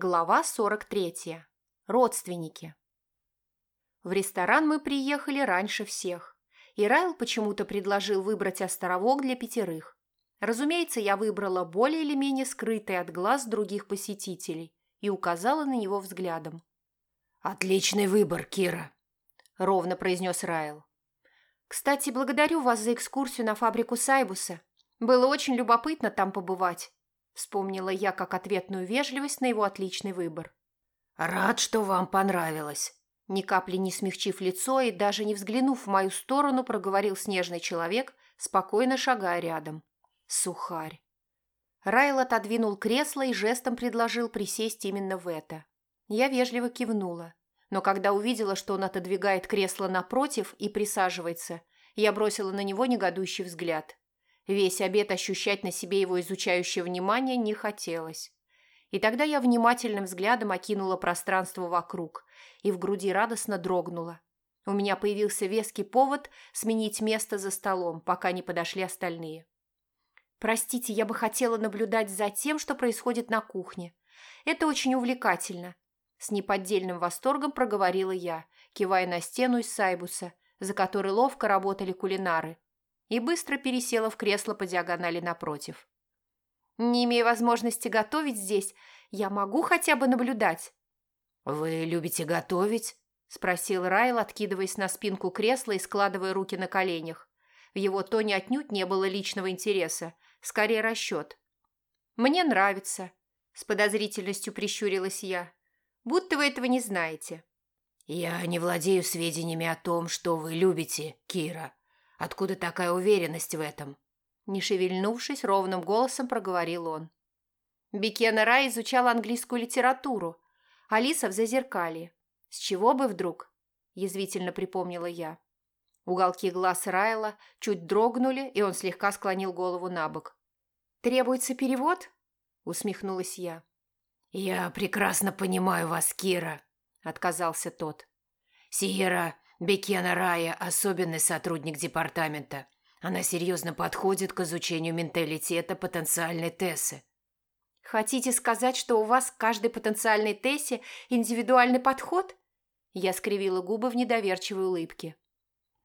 Глава 43. Родственники. В ресторан мы приехали раньше всех, и Райл почему-то предложил выбрать островок для пятерых. Разумеется, я выбрала более или менее скрытый от глаз других посетителей и указала на него взглядом. «Отличный выбор, Кира», – ровно произнес Райл. «Кстати, благодарю вас за экскурсию на фабрику Сайбуса. Было очень любопытно там побывать. Вспомнила я как ответную вежливость на его отличный выбор. «Рад, что вам понравилось». Ни капли не смягчив лицо и даже не взглянув в мою сторону, проговорил снежный человек, спокойно шагая рядом. Сухарь. Райл отодвинул кресло и жестом предложил присесть именно в это. Я вежливо кивнула. Но когда увидела, что он отодвигает кресло напротив и присаживается, я бросила на него негодующий взгляд. Весь обед ощущать на себе его изучающее внимание не хотелось. И тогда я внимательным взглядом окинула пространство вокруг и в груди радостно дрогнула. У меня появился веский повод сменить место за столом, пока не подошли остальные. «Простите, я бы хотела наблюдать за тем, что происходит на кухне. Это очень увлекательно», – с неподдельным восторгом проговорила я, кивая на стену из сайбуса, за которой ловко работали кулинары – и быстро пересела в кресло по диагонали напротив. «Не имея возможности готовить здесь, я могу хотя бы наблюдать?» «Вы любите готовить?» – спросил Райл, откидываясь на спинку кресла и складывая руки на коленях. В его тоне отнюдь не было личного интереса, скорее расчет. «Мне нравится», – с подозрительностью прищурилась я. «Будто вы этого не знаете». «Я не владею сведениями о том, что вы любите, Кира», Откуда такая уверенность в этом?» Не шевельнувшись, ровным голосом проговорил он. Бекена Рай изучала английскую литературу, Алиса в зазеркалье. С чего бы вдруг? Язвительно припомнила я. Уголки глаз Райла чуть дрогнули, и он слегка склонил голову на бок. «Требуется перевод?» – усмехнулась я. «Я прекрасно понимаю вас, Кира», – отказался тот. «Сиера Бекена Рая – особенный сотрудник департамента. Она серьезно подходит к изучению менталитета потенциальной Тессы. «Хотите сказать, что у вас к каждой потенциальной Тессе индивидуальный подход?» Я скривила губы в недоверчивой улыбке.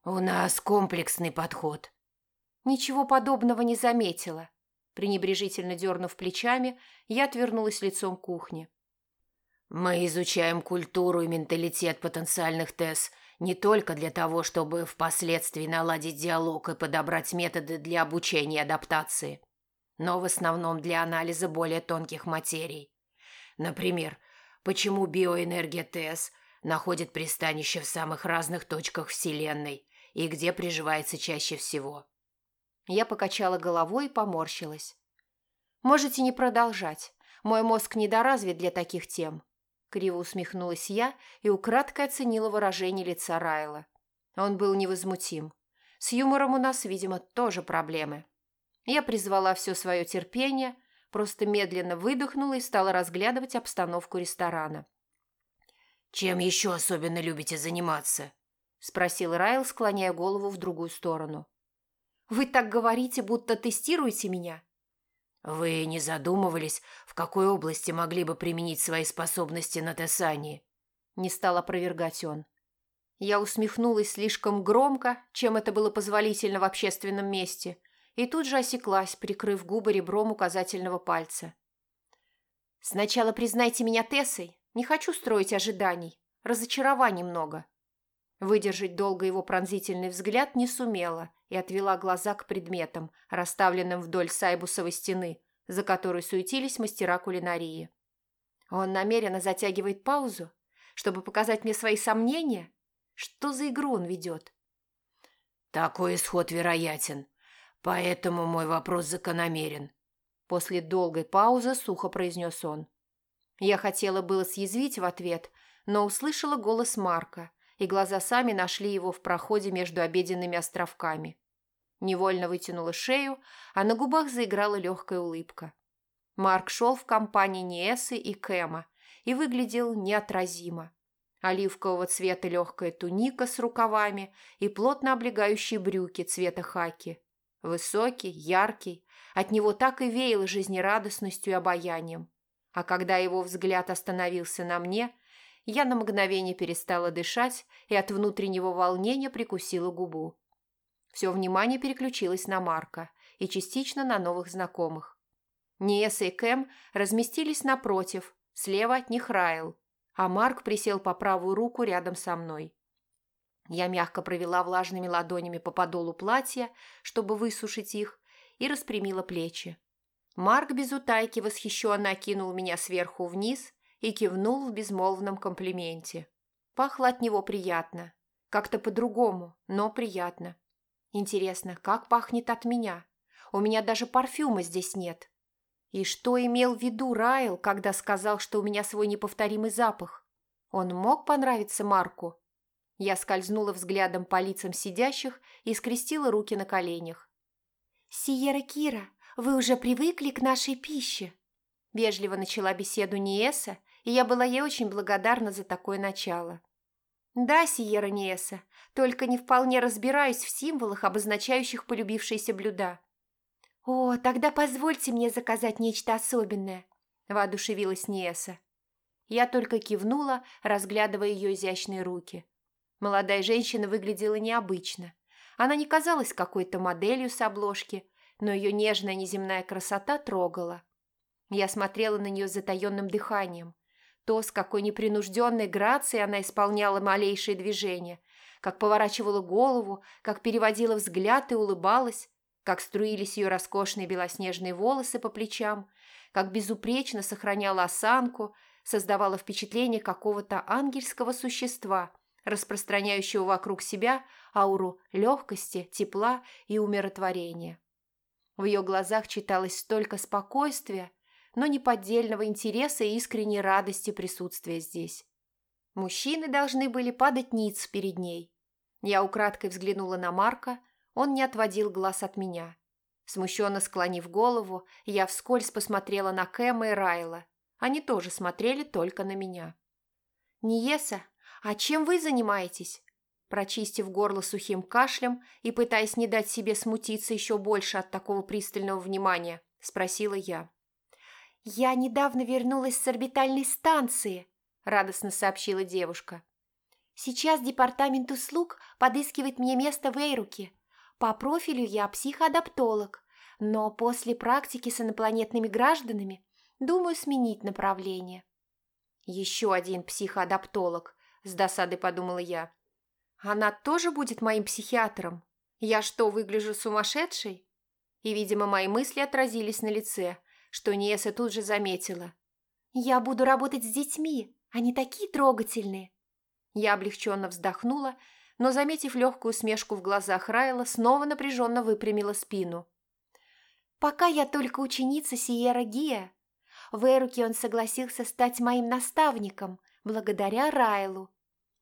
«У нас комплексный подход». Ничего подобного не заметила. Пренебрежительно дернув плечами, я отвернулась лицом к кухне. «Мы изучаем культуру и менталитет потенциальных Тесс – не только для того, чтобы впоследствии наладить диалог и подобрать методы для обучения и адаптации, но в основном для анализа более тонких материй. Например, почему биоэнергия ТС находит пристанище в самых разных точках Вселенной и где приживается чаще всего. Я покачала головой и поморщилась. «Можете не продолжать. Мой мозг недоразвит для таких тем. Криво усмехнулась я и украдкой оценила выражение лица Райла. Он был невозмутим. С юмором у нас, видимо, тоже проблемы. Я призвала все свое терпение, просто медленно выдохнула и стала разглядывать обстановку ресторана. «Чем еще особенно любите заниматься?» – спросил Райл, склоняя голову в другую сторону. «Вы так говорите, будто тестируете меня?» «Вы не задумывались, в какой области могли бы применить свои способности на Тесании?» Не стал опровергать он. Я усмехнулась слишком громко, чем это было позволительно в общественном месте, и тут же осеклась, прикрыв губы ребром указательного пальца. «Сначала признайте меня Тессой. Не хочу строить ожиданий. Разочарований много». Выдержать долго его пронзительный взгляд не сумела и отвела глаза к предметам, расставленным вдоль сайбусовой стены, за которой суетились мастера кулинарии. Он намеренно затягивает паузу, чтобы показать мне свои сомнения? Что за игру он ведет? Такой исход вероятен, поэтому мой вопрос закономерен. После долгой паузы сухо произнес он. Я хотела было съязвить в ответ, но услышала голос Марка – и глаза сами нашли его в проходе между обеденными островками. Невольно вытянула шею, а на губах заиграла легкая улыбка. Марк шел в компании Ниэсы и Кэма и выглядел неотразимо. Оливкового цвета легкая туника с рукавами и плотно облегающие брюки цвета хаки. Высокий, яркий, от него так и веяло жизнерадостностью и обаянием. А когда его взгляд остановился на мне, я на мгновение перестала дышать и от внутреннего волнения прикусила губу. Все внимание переключилось на Марка и частично на новых знакомых. Ниеса и Кэм разместились напротив, слева от них Райл, а Марк присел по правую руку рядом со мной. Я мягко провела влажными ладонями по подолу платья, чтобы высушить их, и распрямила плечи. Марк без утайки восхищенно окинул меня сверху вниз и кивнул в безмолвном комплименте. Пахло от него приятно. Как-то по-другому, но приятно. Интересно, как пахнет от меня? У меня даже парфюма здесь нет. И что имел в виду Райл, когда сказал, что у меня свой неповторимый запах? Он мог понравиться Марку? Я скользнула взглядом по лицам сидящих и скрестила руки на коленях. «Сиера Кира, вы уже привыкли к нашей пище?» Вежливо начала беседу Ниеса, и я была ей очень благодарна за такое начало. «Да, Сиера Ниеса, только не вполне разбираюсь в символах, обозначающих полюбившиеся блюда». «О, тогда позвольте мне заказать нечто особенное», – воодушевилась Ниеса. Я только кивнула, разглядывая ее изящные руки. Молодая женщина выглядела необычно. Она не казалась какой-то моделью с обложки, но ее нежная неземная красота трогала. Я смотрела на нее с затаенным дыханием. То, с какой непринужденной грацией она исполняла малейшие движения, как поворачивала голову, как переводила взгляд и улыбалась, как струились ее роскошные белоснежные волосы по плечам, как безупречно сохраняла осанку, создавала впечатление какого-то ангельского существа – распространяющего вокруг себя ауру легкости, тепла и умиротворения. В ее глазах читалось столько спокойствия, но неподдельного интереса и искренней радости присутствия здесь. Мужчины должны были падать ниц перед ней. Я украдкой взглянула на Марка, он не отводил глаз от меня. Смущенно склонив голову, я вскользь посмотрела на Кэма и Райла. Они тоже смотрели только на меня. Ниеса, «А чем вы занимаетесь?» Прочистив горло сухим кашлем и пытаясь не дать себе смутиться еще больше от такого пристального внимания, спросила я. «Я недавно вернулась с орбитальной станции», – радостно сообщила девушка. «Сейчас департамент услуг подыскивает мне место в Эйруке. По профилю я психоадаптолог, но после практики с инопланетными гражданами думаю сменить направление». «Еще один психоадаптолог», с досадой подумала я. Она тоже будет моим психиатром? Я что, выгляжу сумасшедшей? И, видимо, мои мысли отразились на лице, что Ниеса тут же заметила. «Я буду работать с детьми, они такие трогательные!» Я облегченно вздохнула, но, заметив легкую смешку в глазах Райла, снова напряженно выпрямила спину. «Пока я только ученица Сиера Гия. В Эруке он согласился стать моим наставником, благодаря Райлу.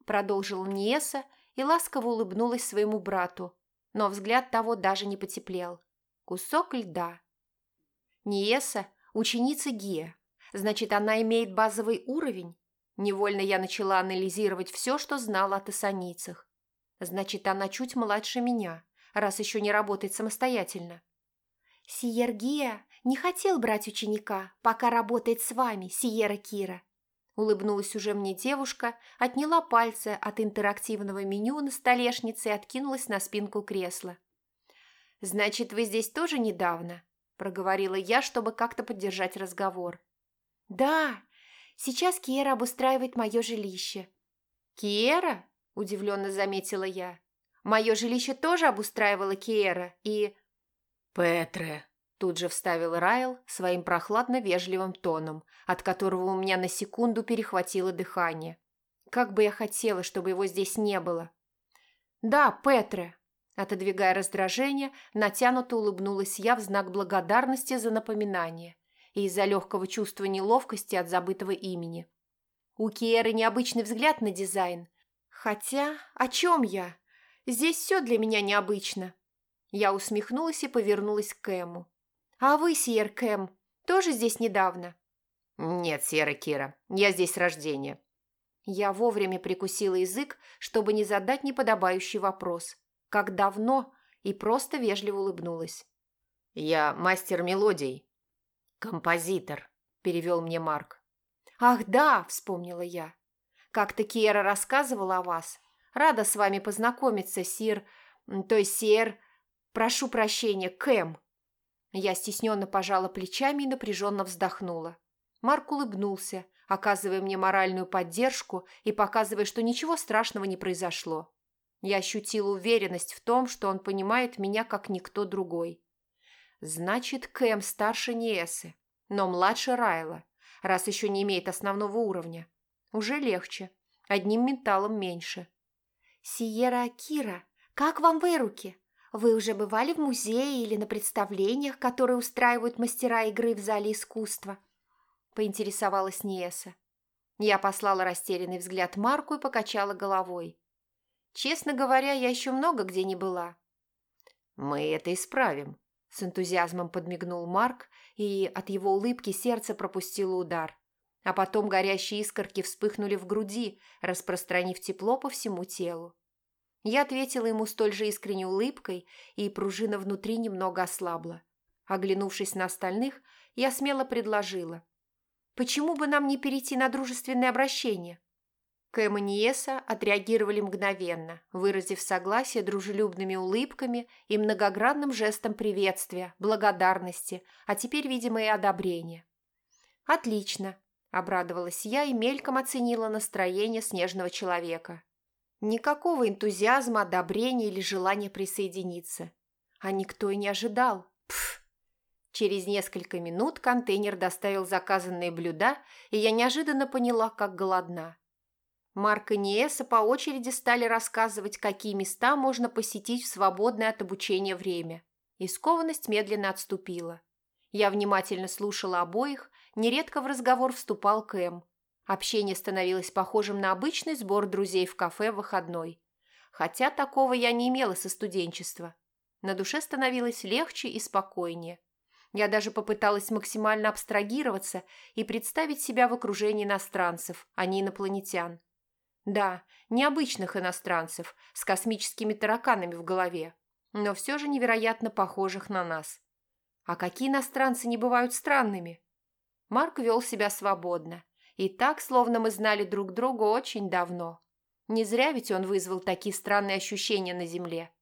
Продолжил Ниеса и ласково улыбнулась своему брату, но взгляд того даже не потеплел. Кусок льда. Ниеса – ученица Гия. Значит, она имеет базовый уровень? Невольно я начала анализировать все, что знала о тессаницах. Значит, она чуть младше меня, раз еще не работает самостоятельно. Сиергия не хотел брать ученика, пока работает с вами, Сиера Кира. Улыбнулась уже мне девушка, отняла пальцы от интерактивного меню на столешнице и откинулась на спинку кресла. «Значит, вы здесь тоже недавно?» – проговорила я, чтобы как-то поддержать разговор. «Да, сейчас Киера обустраивает мое жилище». «Киера?» – удивленно заметила я. «Мое жилище тоже обустраивала Киера и...» «Петре», Тут же вставил Райл своим прохладно-вежливым тоном, от которого у меня на секунду перехватило дыхание. Как бы я хотела, чтобы его здесь не было. «Да, Петре!» Отодвигая раздражение, натянуто улыбнулась я в знак благодарности за напоминание и из-за легкого чувства неловкости от забытого имени. У Киеры необычный взгляд на дизайн. Хотя, о чем я? Здесь все для меня необычно. Я усмехнулась и повернулась к Эму. «А вы, Сиер Кэм, тоже здесь недавно?» «Нет, Сьерра Кира, я здесь с рождения». Я вовремя прикусила язык, чтобы не задать неподобающий вопрос. Как давно? И просто вежливо улыбнулась. «Я мастер мелодий». «Композитор», – перевел мне Марк. «Ах, да!» – вспомнила я. «Как-то Киера рассказывала о вас. Рада с вами познакомиться, сир... То есть сир... Прошу прощения, Кэм». Я стесненно пожала плечами и напряженно вздохнула. Марк улыбнулся, оказывая мне моральную поддержку и показывая, что ничего страшного не произошло. Я ощутила уверенность в том, что он понимает меня как никто другой. Значит, Кэм старше Ниэсы, но младше Райла, раз еще не имеет основного уровня. Уже легче, одним менталом меньше. «Сиера Акира, как вам выруки? Вы уже бывали в музее или на представлениях, которые устраивают мастера игры в зале искусства?» Поинтересовалась Ниэса. Я послала растерянный взгляд Марку и покачала головой. Честно говоря, я еще много где не была. «Мы это исправим», – с энтузиазмом подмигнул Марк, и от его улыбки сердце пропустило удар. А потом горящие искорки вспыхнули в груди, распространив тепло по всему телу. Я ответила ему столь же искренней улыбкой, и пружина внутри немного ослабла. Оглянувшись на остальных, я смело предложила. «Почему бы нам не перейти на дружественное обращение?» Кэм и Ниеса отреагировали мгновенно, выразив согласие дружелюбными улыбками и многогранным жестом приветствия, благодарности, а теперь, видимо, и одобрения. «Отлично», – обрадовалась я и мельком оценила настроение снежного человека. Никакого энтузиазма, одобрения или желания присоединиться. А никто и не ожидал. Пф! Через несколько минут контейнер доставил заказанные блюда, и я неожиданно поняла, как голодна. Марк и Ниеса по очереди стали рассказывать, какие места можно посетить в свободное от обучения время. И скованность медленно отступила. Я внимательно слушала обоих, нередко в разговор вступал Кэм. Общение становилось похожим на обычный сбор друзей в кафе в выходной. Хотя такого я не имела со студенчества. На душе становилось легче и спокойнее. Я даже попыталась максимально абстрагироваться и представить себя в окружении иностранцев, а не инопланетян. Да, необычных иностранцев, с космическими тараканами в голове, но все же невероятно похожих на нас. А какие иностранцы не бывают странными? Марк вел себя свободно. И так, словно мы знали друг друга очень давно. Не зря ведь он вызвал такие странные ощущения на земле.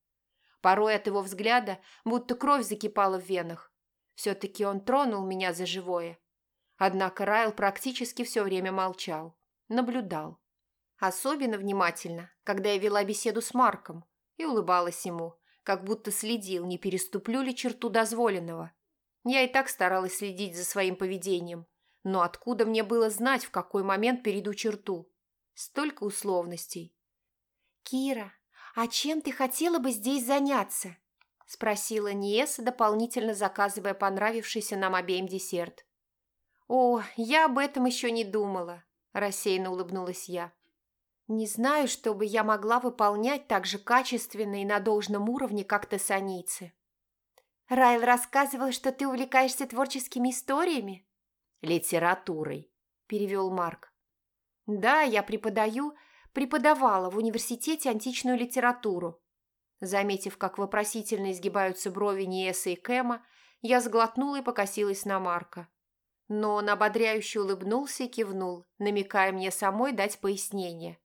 Порой от его взгляда будто кровь закипала в венах. Все-таки он тронул меня за живое. Однако Райл практически все время молчал, наблюдал. Особенно внимательно, когда я вела беседу с Марком и улыбалась ему, как будто следил, не переступлю ли черту дозволенного. Я и так старалась следить за своим поведением, но откуда мне было знать, в какой момент перейду черту? Столько условностей. «Кира, а чем ты хотела бы здесь заняться?» – спросила Ниеса, дополнительно заказывая понравившийся нам обеим десерт. «О, я об этом еще не думала», – рассеянно улыбнулась я. Не знаю, что бы я могла выполнять так же качественно и на должном уровне, как тессаницы. Райл рассказывал, что ты увлекаешься творческими историями? Литературой, перевел Марк. Да, я преподаю, преподавала в университете античную литературу. Заметив, как вопросительно изгибаются брови Ниеса и Кэма, я сглотнула и покосилась на Марка. Но он ободряюще улыбнулся и кивнул, намекая мне самой дать пояснение.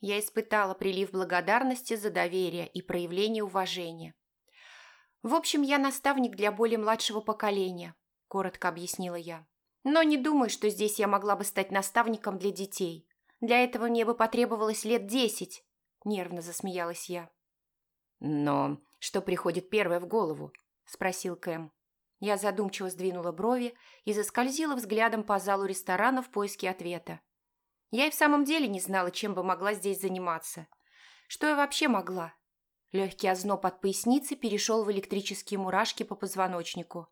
Я испытала прилив благодарности за доверие и проявление уважения. «В общем, я наставник для более младшего поколения», – коротко объяснила я. «Но не думаю, что здесь я могла бы стать наставником для детей. Для этого мне бы потребовалось лет десять», – нервно засмеялась я. «Но что приходит первое в голову?» – спросил Кэм. Я задумчиво сдвинула брови и заскользила взглядом по залу ресторана в поиске ответа. Я и в самом деле не знала, чем бы могла здесь заниматься. Что я вообще могла? Легкий озноб от поясницы перешел в электрические мурашки по позвоночнику.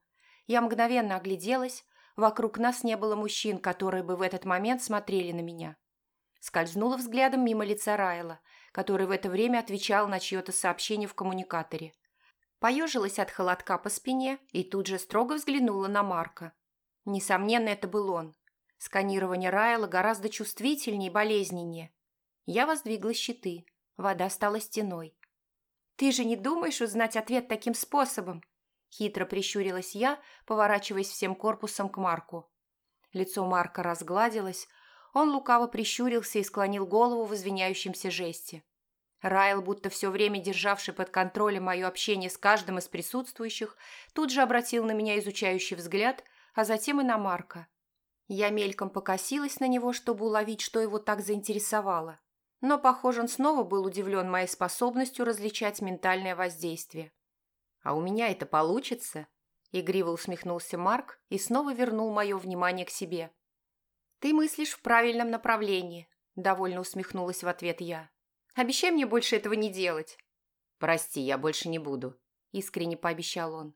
Я мгновенно огляделась. Вокруг нас не было мужчин, которые бы в этот момент смотрели на меня. Скользнула взглядом мимо лица Райла, который в это время отвечал на чье-то сообщение в коммуникаторе. Поежилась от холодка по спине и тут же строго взглянула на Марка. Несомненно, это был он. Сканирование Райла гораздо чувствительнее и болезненнее. Я воздвигла щиты. Вода стала стеной. «Ты же не думаешь узнать ответ таким способом?» Хитро прищурилась я, поворачиваясь всем корпусом к Марку. Лицо Марка разгладилось, он лукаво прищурился и склонил голову в извиняющемся жесте. Райл, будто все время державший под контролем мое общение с каждым из присутствующих, тут же обратил на меня изучающий взгляд, а затем и на Марка. Я мельком покосилась на него, чтобы уловить, что его так заинтересовало. Но, похоже, он снова был удивлен моей способностью различать ментальное воздействие. «А у меня это получится?» Игриво усмехнулся Марк и снова вернул мое внимание к себе. «Ты мыслишь в правильном направлении», – довольно усмехнулась в ответ я. Обещай мне больше этого не делать». «Прости, я больше не буду», – искренне пообещал он.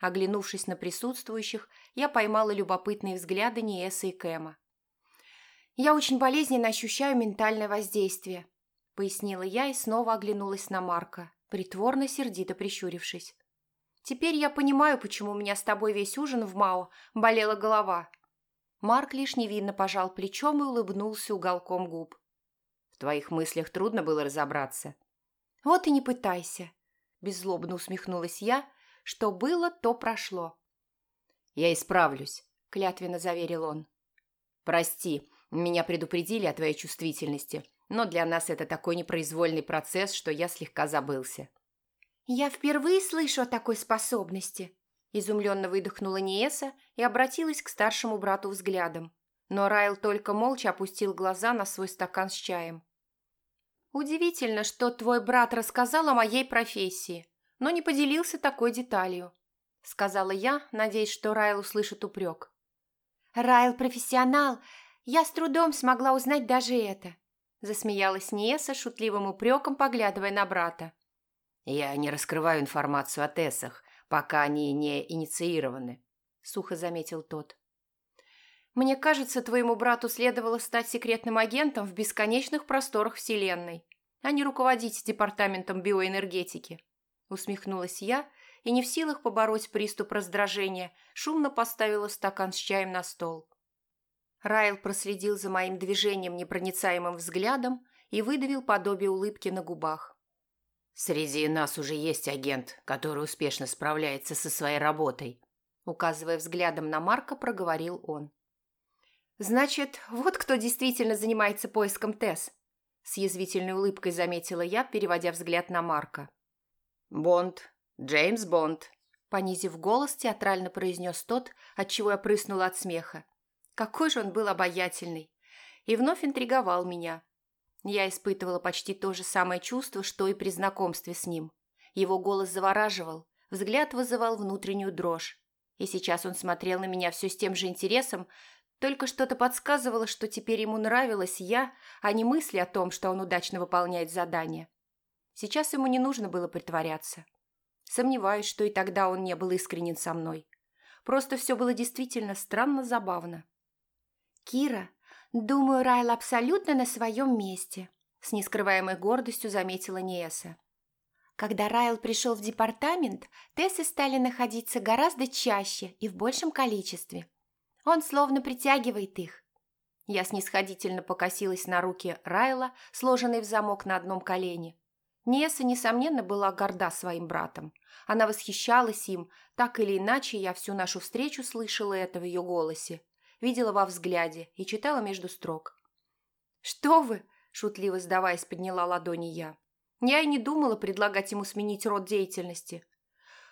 Оглянувшись на присутствующих, я поймала любопытные взгляды Ниэса и Кэма. «Я очень болезненно ощущаю ментальное воздействие», – пояснила я и снова оглянулась на Марка, притворно сердито прищурившись. «Теперь я понимаю, почему у меня с тобой весь ужин в Мао болела голова». Марк лишь невинно пожал плечом и улыбнулся уголком губ. В твоих мыслях трудно было разобраться. Вот и не пытайся. Беззлобно усмехнулась я. Что было, то прошло. Я исправлюсь, клятвенно заверил он. Прости, меня предупредили о твоей чувствительности, но для нас это такой непроизвольный процесс, что я слегка забылся. Я впервые слышу о такой способности. Изумленно выдохнула Ниеса и обратилась к старшему брату взглядом. Но Райл только молча опустил глаза на свой стакан с чаем. «Удивительно, что твой брат рассказал о моей профессии, но не поделился такой деталью», — сказала я, надеясь, что Райл услышит упрек. «Райл профессионал. Я с трудом смогла узнать даже это», — засмеялась Ниеса шутливым упреком, поглядывая на брата. «Я не раскрываю информацию о Тессах, пока они не инициированы», — сухо заметил тот. Мне кажется, твоему брату следовало стать секретным агентом в бесконечных просторах Вселенной, а не руководить департаментом биоэнергетики. Усмехнулась я и, не в силах побороть приступ раздражения, шумно поставила стакан с чаем на стол. Райл проследил за моим движением непроницаемым взглядом и выдавил подобие улыбки на губах. «Среди нас уже есть агент, который успешно справляется со своей работой», указывая взглядом на Марка, проговорил он. «Значит, вот кто действительно занимается поиском Тесс», – с язвительной улыбкой заметила я, переводя взгляд на Марка. «Бонд. Джеймс Бонд», – понизив голос, театрально произнес тот, отчего я прыснула от смеха. Какой же он был обаятельный! И вновь интриговал меня. Я испытывала почти то же самое чувство, что и при знакомстве с ним. Его голос завораживал, взгляд вызывал внутреннюю дрожь. И сейчас он смотрел на меня все с тем же интересом, только что-то подсказывало, что теперь ему нравилась я, а не мысли о том, что он удачно выполняет задание. Сейчас ему не нужно было притворяться. Сомневаюсь, что и тогда он не был искренен со мной. Просто все было действительно странно забавно. «Кира, думаю, Райл абсолютно на своем месте», с нескрываемой гордостью заметила Ниэса. Когда Райл пришел в департамент, Тессы стали находиться гораздо чаще и в большем количестве – он словно притягивает их. Я снисходительно покосилась на руки Райла, сложенные в замок на одном колене. Неса, несомненно, была горда своим братом. Она восхищалась им, так или иначе я всю нашу встречу слышала это в ее голосе, видела во взгляде и читала между строк. «Что вы?» – шутливо сдаваясь, подняла ладони я. Я и не думала предлагать ему сменить род деятельности.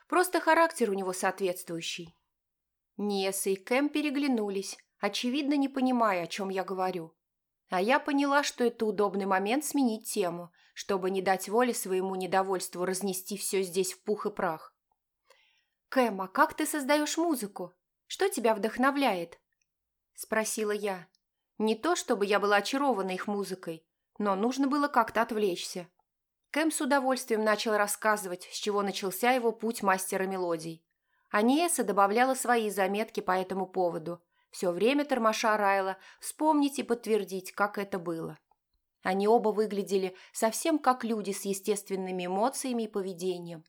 Просто характер у него соответствующий. Неса и Кэм переглянулись, очевидно, не понимая, о чем я говорю. А я поняла, что это удобный момент сменить тему, чтобы не дать воли своему недовольству разнести все здесь в пух и прах. «Кэм, а как ты создаешь музыку? Что тебя вдохновляет?» Спросила я. Не то, чтобы я была очарована их музыкой, но нужно было как-то отвлечься. Кэм с удовольствием начал рассказывать, с чего начался его путь мастера мелодий. Аниеса добавляла свои заметки по этому поводу, все время тормоша Райла вспомнить и подтвердить, как это было. Они оба выглядели совсем как люди с естественными эмоциями и поведением.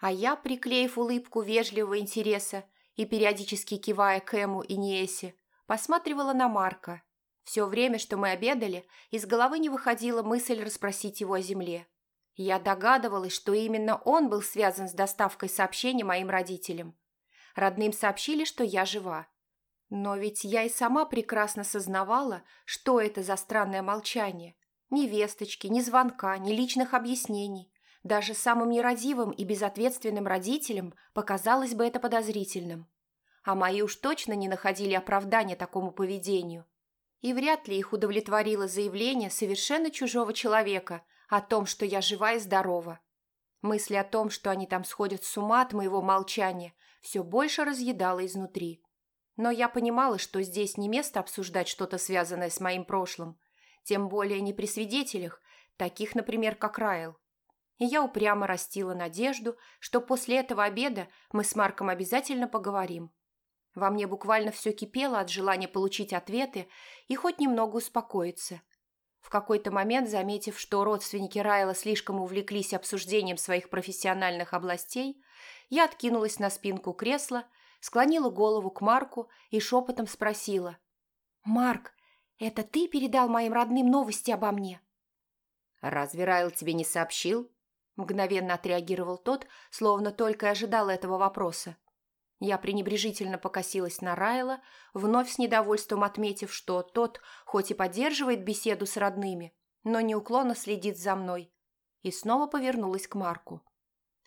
А я, приклеив улыбку вежливого интереса и периодически кивая Кэму и Ниэсе, посматривала на Марка. Все время, что мы обедали, из головы не выходила мысль расспросить его о земле. Я догадывалась, что именно он был связан с доставкой сообщения моим родителям. Родным сообщили, что я жива. Но ведь я и сама прекрасно сознавала, что это за странное молчание. Ни весточки, ни звонка, ни личных объяснений. Даже самым нерадивым и безответственным родителям показалось бы это подозрительным. А мои уж точно не находили оправдания такому поведению. И вряд ли их удовлетворило заявление совершенно чужого человека о том, что я жива и здорова. Мысли о том, что они там сходят с ума от моего молчания, все больше разъедала изнутри. Но я понимала, что здесь не место обсуждать что-то связанное с моим прошлым, тем более не при свидетелях, таких, например, как Райл. И я упрямо растила надежду, что после этого обеда мы с Марком обязательно поговорим. Во мне буквально все кипело от желания получить ответы и хоть немного успокоиться. В какой-то момент, заметив, что родственники Райла слишком увлеклись обсуждением своих профессиональных областей, я откинулась на спинку кресла, склонила голову к Марку и шепотом спросила. «Марк, это ты передал моим родным новости обо мне?» «Разве Райл тебе не сообщил?» Мгновенно отреагировал тот, словно только и ожидал этого вопроса. Я пренебрежительно покосилась на Райла, вновь с недовольством отметив, что тот, хоть и поддерживает беседу с родными, но неуклонно следит за мной, и снова повернулась к Марку.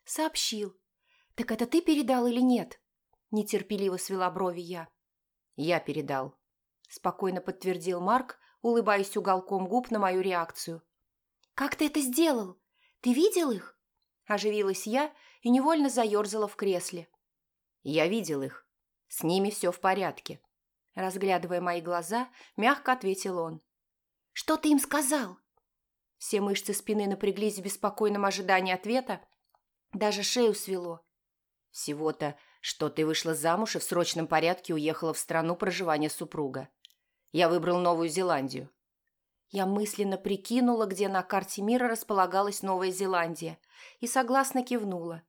«Сообщил. Так это ты передал или нет?» Нетерпеливо свела брови я. «Я передал», – спокойно подтвердил Марк, улыбаясь уголком губ на мою реакцию. «Как ты это сделал? Ты видел их?» Оживилась я и невольно заерзала в кресле. Я видел их. С ними все в порядке. Разглядывая мои глаза, мягко ответил он. «Что ты им сказал?» Все мышцы спины напряглись в беспокойном ожидании ответа. Даже шею свело. Всего-то, что ты вышла замуж и в срочном порядке уехала в страну проживания супруга. Я выбрал Новую Зеландию. Я мысленно прикинула, где на карте мира располагалась Новая Зеландия, и согласно кивнула.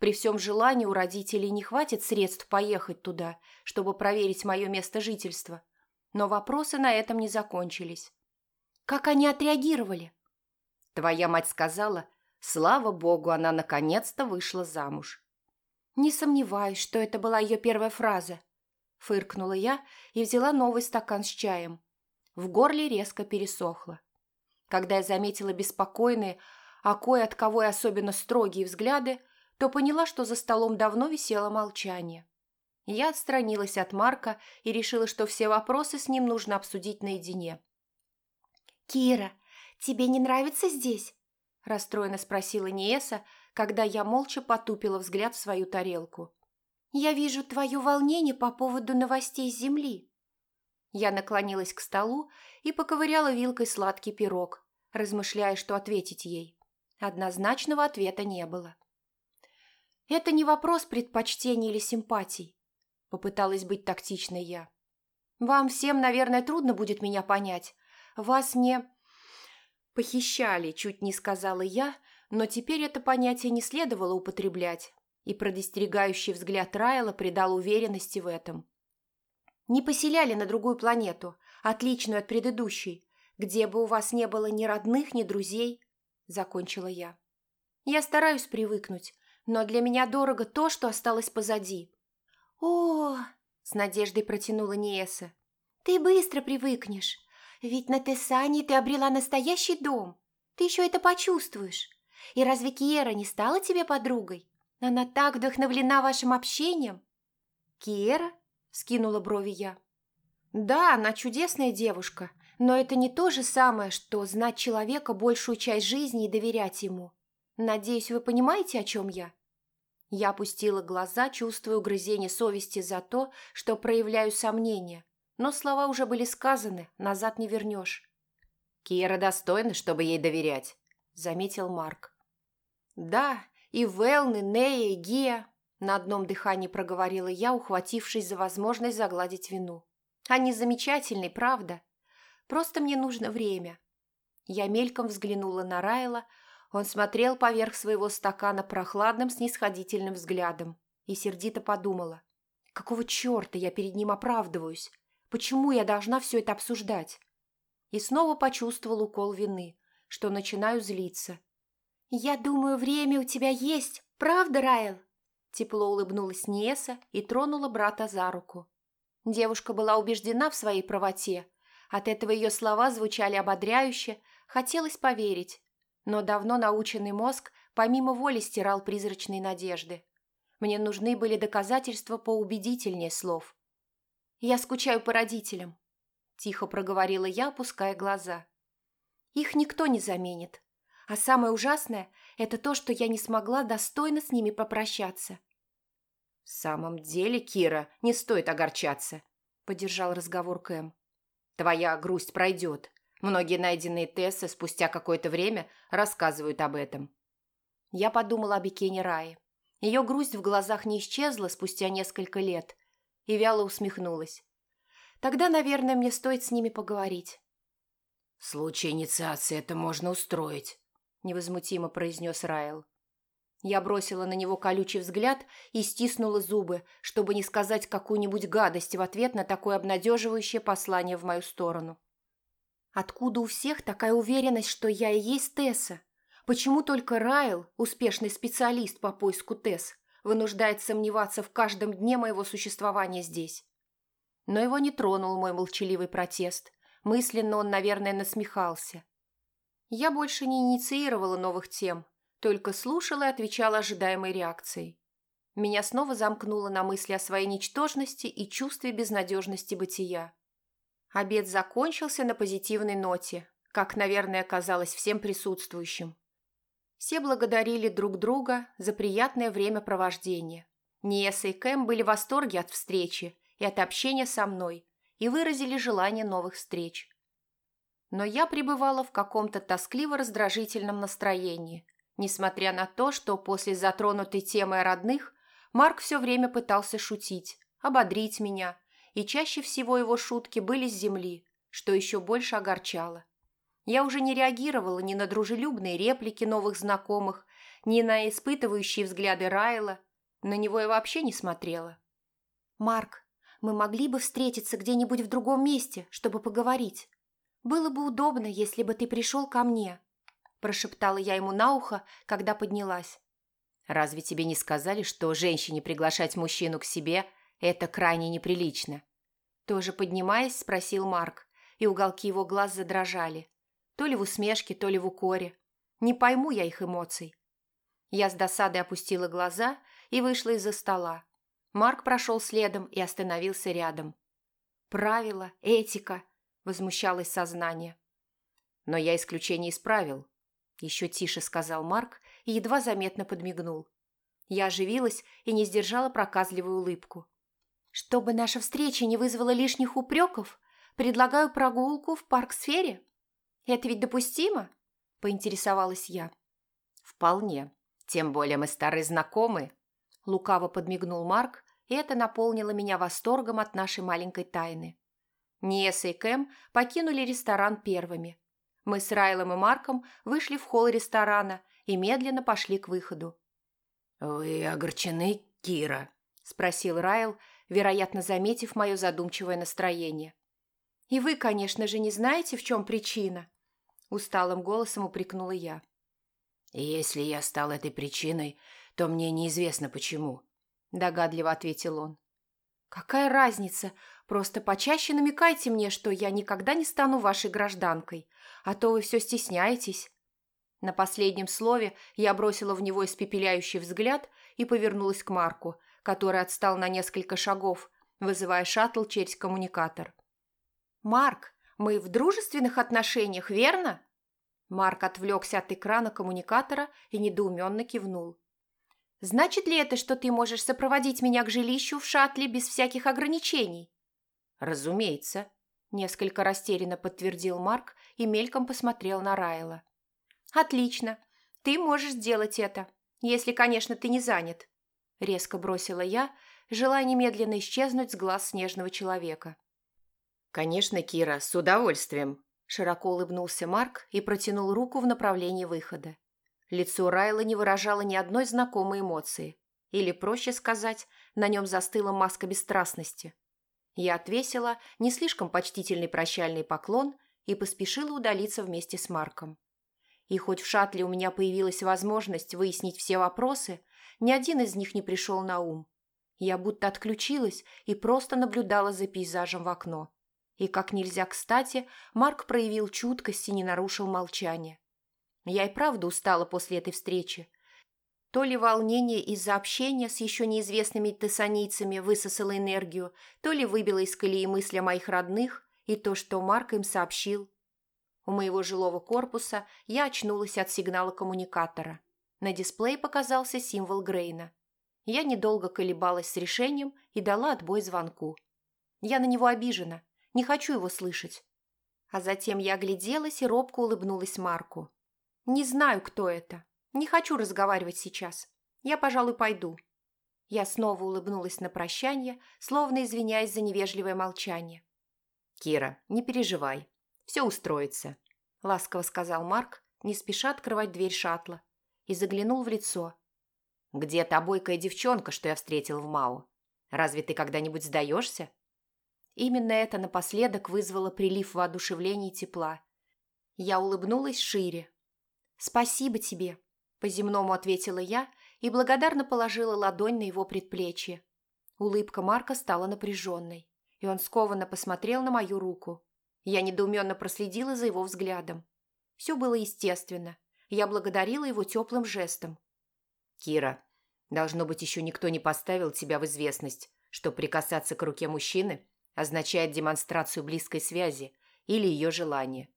При всем желании у родителей не хватит средств поехать туда, чтобы проверить мое место жительства. Но вопросы на этом не закончились. Как они отреагировали? Твоя мать сказала, слава богу, она наконец-то вышла замуж. Не сомневаюсь, что это была ее первая фраза. Фыркнула я и взяла новый стакан с чаем. В горле резко пересохло. Когда я заметила беспокойные, а кое от кого и особенно строгие взгляды, то поняла, что за столом давно висело молчание. Я отстранилась от Марка и решила, что все вопросы с ним нужно обсудить наедине. «Кира, тебе не нравится здесь?» – расстроенно спросила Ниеса, когда я молча потупила взгляд в свою тарелку. «Я вижу твое волнение по поводу новостей с земли». Я наклонилась к столу и поковыряла вилкой сладкий пирог, размышляя, что ответить ей. Однозначного ответа не было. «Это не вопрос предпочтений или симпатий», – попыталась быть тактичной я. «Вам всем, наверное, трудно будет меня понять. Вас не...» «Похищали», – чуть не сказала я, но теперь это понятие не следовало употреблять, и предостерегающий взгляд Райла придал уверенности в этом. «Не поселяли на другую планету, отличную от предыдущей, где бы у вас не было ни родных, ни друзей», – закончила я. «Я стараюсь привыкнуть, но для меня дорого то, что осталось позади». «О!» – с надеждой протянула Ниеса. «Ты быстро привыкнешь, ведь на Тесане ты обрела настоящий дом. Ты еще это почувствуешь. И разве Киера не стала тебе подругой? Она так вдохновлена вашим общением». «Киера?» – скинула брови я. «Да, она чудесная девушка, но это не то же самое, что знать человека большую часть жизни и доверять ему. Надеюсь, вы понимаете, о чем я?» Я опустила глаза, чувствуя угрызение совести за то, что проявляю сомнения. Но слова уже были сказаны, назад не вернешь. «Кира достойна, чтобы ей доверять», — заметил Марк. «Да, и Велны, Нея, и Гия», — на одном дыхании проговорила я, ухватившись за возможность загладить вину. «Они замечательны, правда? Просто мне нужно время». Я мельком взглянула на Райла, он смотрел поверх своего стакана прохладным снисходительным взглядом и сердито подумала. «Какого черта я перед ним оправдываюсь? Почему я должна все это обсуждать?» И снова почувствовал укол вины, что начинаю злиться. «Я думаю, время у тебя есть, правда, Райл?» Тепло улыбнулась Ниеса и тронула брата за руку. Девушка была убеждена в своей правоте. От этого ее слова звучали ободряюще, хотелось поверить. Но давно наученный мозг помимо воли стирал призрачные надежды. Мне нужны были доказательства поубедительнее слов. «Я скучаю по родителям», – тихо проговорила я, опуская глаза. «Их никто не заменит. А самое ужасное – это то, что я не смогла достойно с ними попрощаться». «В самом деле, Кира, не стоит огорчаться», – поддержал разговор Кэм. «Твоя грусть пройдет. Многие найденные Тессы спустя какое-то время рассказывают об этом». Я подумала о Бекене Рае. Ее грусть в глазах не исчезла спустя несколько лет, и вяло усмехнулась. Тогда, наверное, мне стоит с ними поговорить. «В случае инициации это можно устроить», – невозмутимо произнес Райл. Я бросила на него колючий взгляд и стиснула зубы, чтобы не сказать какую-нибудь гадость в ответ на такое обнадеживающее послание в мою сторону. Откуда у всех такая уверенность, что я и есть Тесса? Почему только Райл, успешный специалист по поиску Тесс, вынуждает сомневаться в каждом дне моего существования здесь? Но его не тронул мой молчаливый протест. Мысленно он, наверное, насмехался. Я больше не инициировала новых тем, только слушала и отвечала ожидаемой реакцией. Меня снова замкнуло на мысли о своей ничтожности и чувстве безнадежности бытия. Обед закончился на позитивной ноте, как, наверное, казалось всем присутствующим. Все благодарили друг друга за приятное времяпровождение. Ниеса и Кэм были в восторге от встречи и от общения со мной и выразили желание новых встреч. Но я пребывала в каком-то тоскливо-раздражительном настроении, несмотря на то, что после затронутой темы о родных Марк все время пытался шутить, ободрить меня, и чаще всего его шутки были с земли, что еще больше огорчало. Я уже не реагировала ни на дружелюбные реплики новых знакомых, ни на испытывающие взгляды Райла. На него я вообще не смотрела. «Марк, мы могли бы встретиться где-нибудь в другом месте, чтобы поговорить. Было бы удобно, если бы ты пришел ко мне», прошептала я ему на ухо, когда поднялась. «Разве тебе не сказали, что женщине приглашать мужчину к себе – это крайне неприлично?» Тоже поднимаясь, спросил Марк, и уголки его глаз задрожали. То ли в усмешке, то ли в укоре. Не пойму я их эмоций. Я с досадой опустила глаза и вышла из-за стола. Марк прошел следом и остановился рядом. «Правила, этика», – возмущалось сознание. «Но я исключение исправил», – еще тише сказал Марк и едва заметно подмигнул. Я оживилась и не сдержала проказливую улыбку. «Чтобы наша встреча не вызвала лишних упреков, предлагаю прогулку в парк-сфере», «Это ведь допустимо?» – поинтересовалась я. «Вполне. Тем более мы старые знакомые», – лукаво подмигнул Марк, и это наполнило меня восторгом от нашей маленькой тайны. Ниеса и Кэм покинули ресторан первыми. Мы с Райлом и Марком вышли в холл ресторана и медленно пошли к выходу. «Вы огорчены, Кира?» – спросил Райл, вероятно, заметив мое задумчивое настроение. «И вы, конечно же, не знаете, в чем причина?» Усталым голосом упрекнула я. «Если я стал этой причиной, то мне неизвестно почему», догадливо ответил он. «Какая разница? Просто почаще намекайте мне, что я никогда не стану вашей гражданкой, а то вы все стесняетесь». На последнем слове я бросила в него испепеляющий взгляд и повернулась к Марку, который отстал на несколько шагов, вызывая шаттл через коммуникатор. «Марк, мы в дружественных отношениях, верно?» Марк отвлекся от экрана коммуникатора и недоуменно кивнул. «Значит ли это, что ты можешь сопроводить меня к жилищу в шаттле без всяких ограничений?» «Разумеется», – несколько растерянно подтвердил Марк и мельком посмотрел на Райла. «Отлично. Ты можешь сделать это, если, конечно, ты не занят», – резко бросила я, желая немедленно исчезнуть с глаз снежного человека. «Конечно, Кира, с удовольствием», – широко улыбнулся Марк и протянул руку в направлении выхода. Лицо Райла не выражало ни одной знакомой эмоции. Или, проще сказать, на нем застыла маска бесстрастности. Я отвесила не слишком почтительный прощальный поклон и поспешила удалиться вместе с Марком. И хоть в шаттле у меня появилась возможность выяснить все вопросы, ни один из них не пришел на ум. Я будто отключилась и просто наблюдала за пейзажем в окно. И как нельзя кстати, Марк проявил чуткость и не нарушил молчание. Я и правда устала после этой встречи. То ли волнение из-за общения с еще неизвестными тессанийцами высосало энергию, то ли выбило из колеи мысли о моих родных и то, что Марк им сообщил. У моего жилого корпуса я очнулась от сигнала коммуникатора. На дисплее показался символ Грейна. Я недолго колебалась с решением и дала отбой звонку. Я на него обижена, не хочу его слышать. А затем я огляделась и робко улыбнулась Марку. Не знаю, кто это. Не хочу разговаривать сейчас. Я, пожалуй, пойду. Я снова улыбнулась на прощание, словно извиняясь за невежливое молчание. «Кира, не переживай. Все устроится», – ласково сказал Марк, не спеша открывать дверь шаттла, и заглянул в лицо. «Где та бойкая девчонка, что я встретил в Мау? Разве ты когда-нибудь сдаешься?» Именно это напоследок вызвало прилив воодушевления и тепла. Я улыбнулась шире, «Спасибо тебе», – по-земному ответила я и благодарно положила ладонь на его предплечье. Улыбка Марка стала напряженной, и он скованно посмотрел на мою руку. Я недоуменно проследила за его взглядом. Все было естественно. Я благодарила его теплым жестом. «Кира, должно быть, еще никто не поставил тебя в известность, что прикасаться к руке мужчины означает демонстрацию близкой связи или ее желание».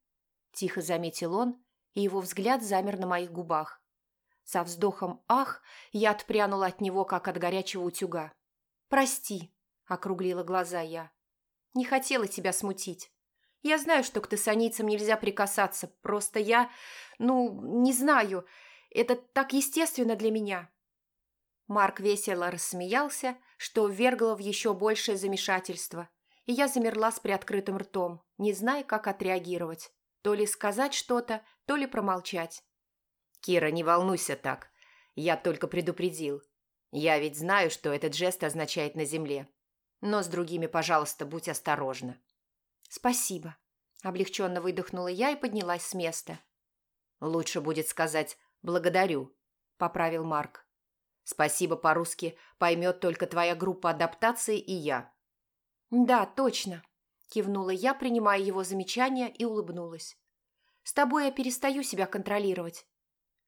Тихо заметил он и его взгляд замер на моих губах. Со вздохом «ах» я отпрянула от него, как от горячего утюга. «Прости», — округлила глаза я. «Не хотела тебя смутить. Я знаю, что к тессанийцам нельзя прикасаться, просто я... ну, не знаю. Это так естественно для меня». Марк весело рассмеялся, что ввергло в еще большее замешательство, и я замерла с приоткрытым ртом, не зная, как отреагировать. То ли сказать что-то, то ли промолчать. «Кира, не волнуйся так. Я только предупредил. Я ведь знаю, что этот жест означает на земле. Но с другими, пожалуйста, будь осторожна». «Спасибо», – облегченно выдохнула я и поднялась с места. «Лучше будет сказать «благодарю», – поправил Марк. «Спасибо по-русски поймет только твоя группа адаптации и я». «Да, точно», Кивнула я, принимая его замечание, и улыбнулась. «С тобой я перестаю себя контролировать».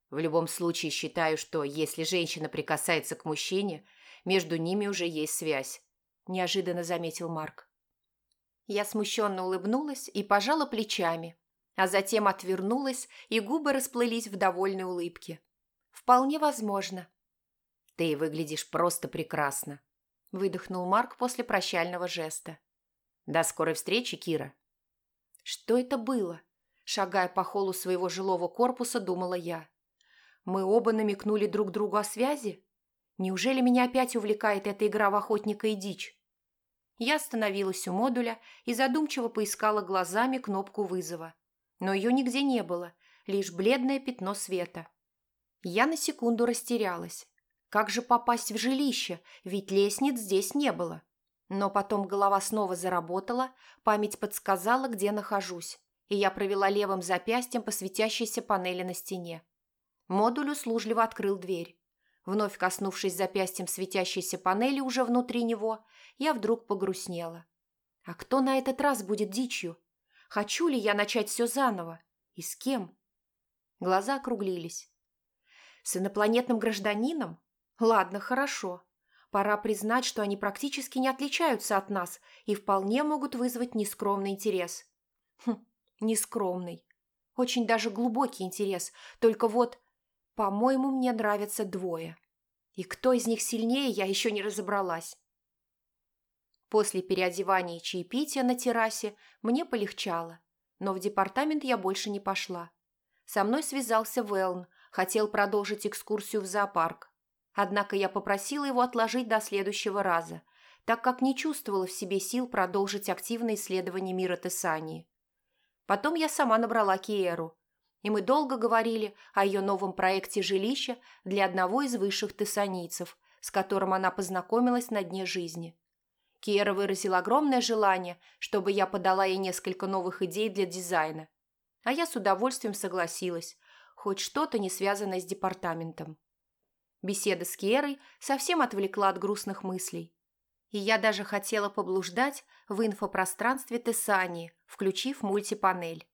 В любом случае считаю, что если женщина прикасается к мужчине, между ними уже есть связь», – неожиданно заметил Марк. Я смущенно улыбнулась и пожала плечами, а затем отвернулась, и губы расплылись в довольной улыбке. «Вполне возможно». «Ты выглядишь просто прекрасно», – выдохнул Марк после прощального жеста. До скорой встречи, Кира. Что это было? Шагая по холлу своего жилого корпуса, думала я. Мы оба намекнули друг другу о связи? Неужели меня опять увлекает эта игра в охотника и дичь? Я остановилась у модуля и задумчиво поискала глазами кнопку вызова. Но ее нигде не было, лишь бледное пятно света. Я на секунду растерялась. Как же попасть в жилище, ведь лестниц здесь не было? Но потом голова снова заработала, память подсказала, где нахожусь, и я провела левым запястьем по светящейся панели на стене. Модуль услужливо открыл дверь. Вновь коснувшись запястьем светящейся панели уже внутри него, я вдруг погрустнела. А кто на этот раз будет дичью? Хочу ли я начать все заново? И с кем? Глаза округлились. С инопланетным гражданином? Ладно, хорошо. Пора признать, что они практически не отличаются от нас и вполне могут вызвать нескромный интерес. Хм, нескромный. Очень даже глубокий интерес. Только вот, по-моему, мне нравятся двое. И кто из них сильнее, я еще не разобралась. После переодевания и чаепития на террасе мне полегчало, но в департамент я больше не пошла. Со мной связался Велн, хотел продолжить экскурсию в зоопарк. Однако я попросила его отложить до следующего раза, так как не чувствовала в себе сил продолжить активное исследование мира Тессании. Потом я сама набрала Киеру, и мы долго говорили о ее новом проекте жилища для одного из высших тессанийцев, с которым она познакомилась на дне жизни. Киера выразила огромное желание, чтобы я подала ей несколько новых идей для дизайна. А я с удовольствием согласилась, хоть что-то не связанное с департаментом. Беседа с Кьерой совсем отвлекла от грустных мыслей. И я даже хотела поблуждать в инфопространстве Тессании, включив мультипанель.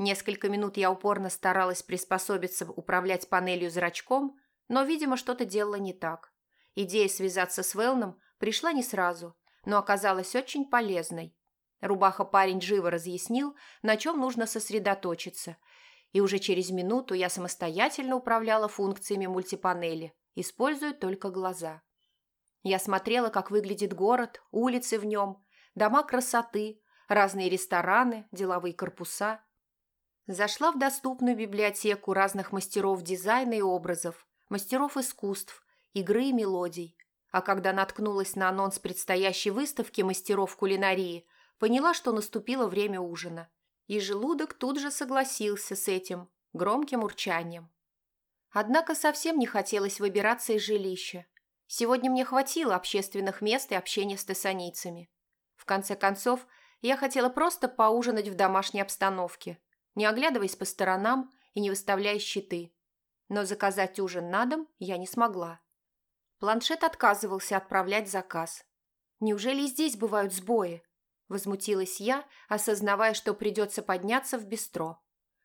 Несколько минут я упорно старалась приспособиться управлять панелью зрачком, но, видимо, что-то делала не так. Идея связаться с Велном пришла не сразу, но оказалась очень полезной. Рубаха парень живо разъяснил, на чем нужно сосредоточиться, и уже через минуту я самостоятельно управляла функциями мультипанели, используя только глаза. Я смотрела, как выглядит город, улицы в нем, дома красоты, разные рестораны, деловые корпуса – Зашла в доступную библиотеку разных мастеров дизайна и образов, мастеров искусств, игры и мелодий. А когда наткнулась на анонс предстоящей выставки мастеров кулинарии, поняла, что наступило время ужина. И желудок тут же согласился с этим громким урчанием. Однако совсем не хотелось выбираться из жилища. Сегодня мне хватило общественных мест и общения с тессанийцами. В конце концов, я хотела просто поужинать в домашней обстановке – не оглядываясь по сторонам и не выставляя щиты. Но заказать ужин на дом я не смогла. Планшет отказывался отправлять заказ. «Неужели здесь бывают сбои?» Возмутилась я, осознавая, что придется подняться в бистро.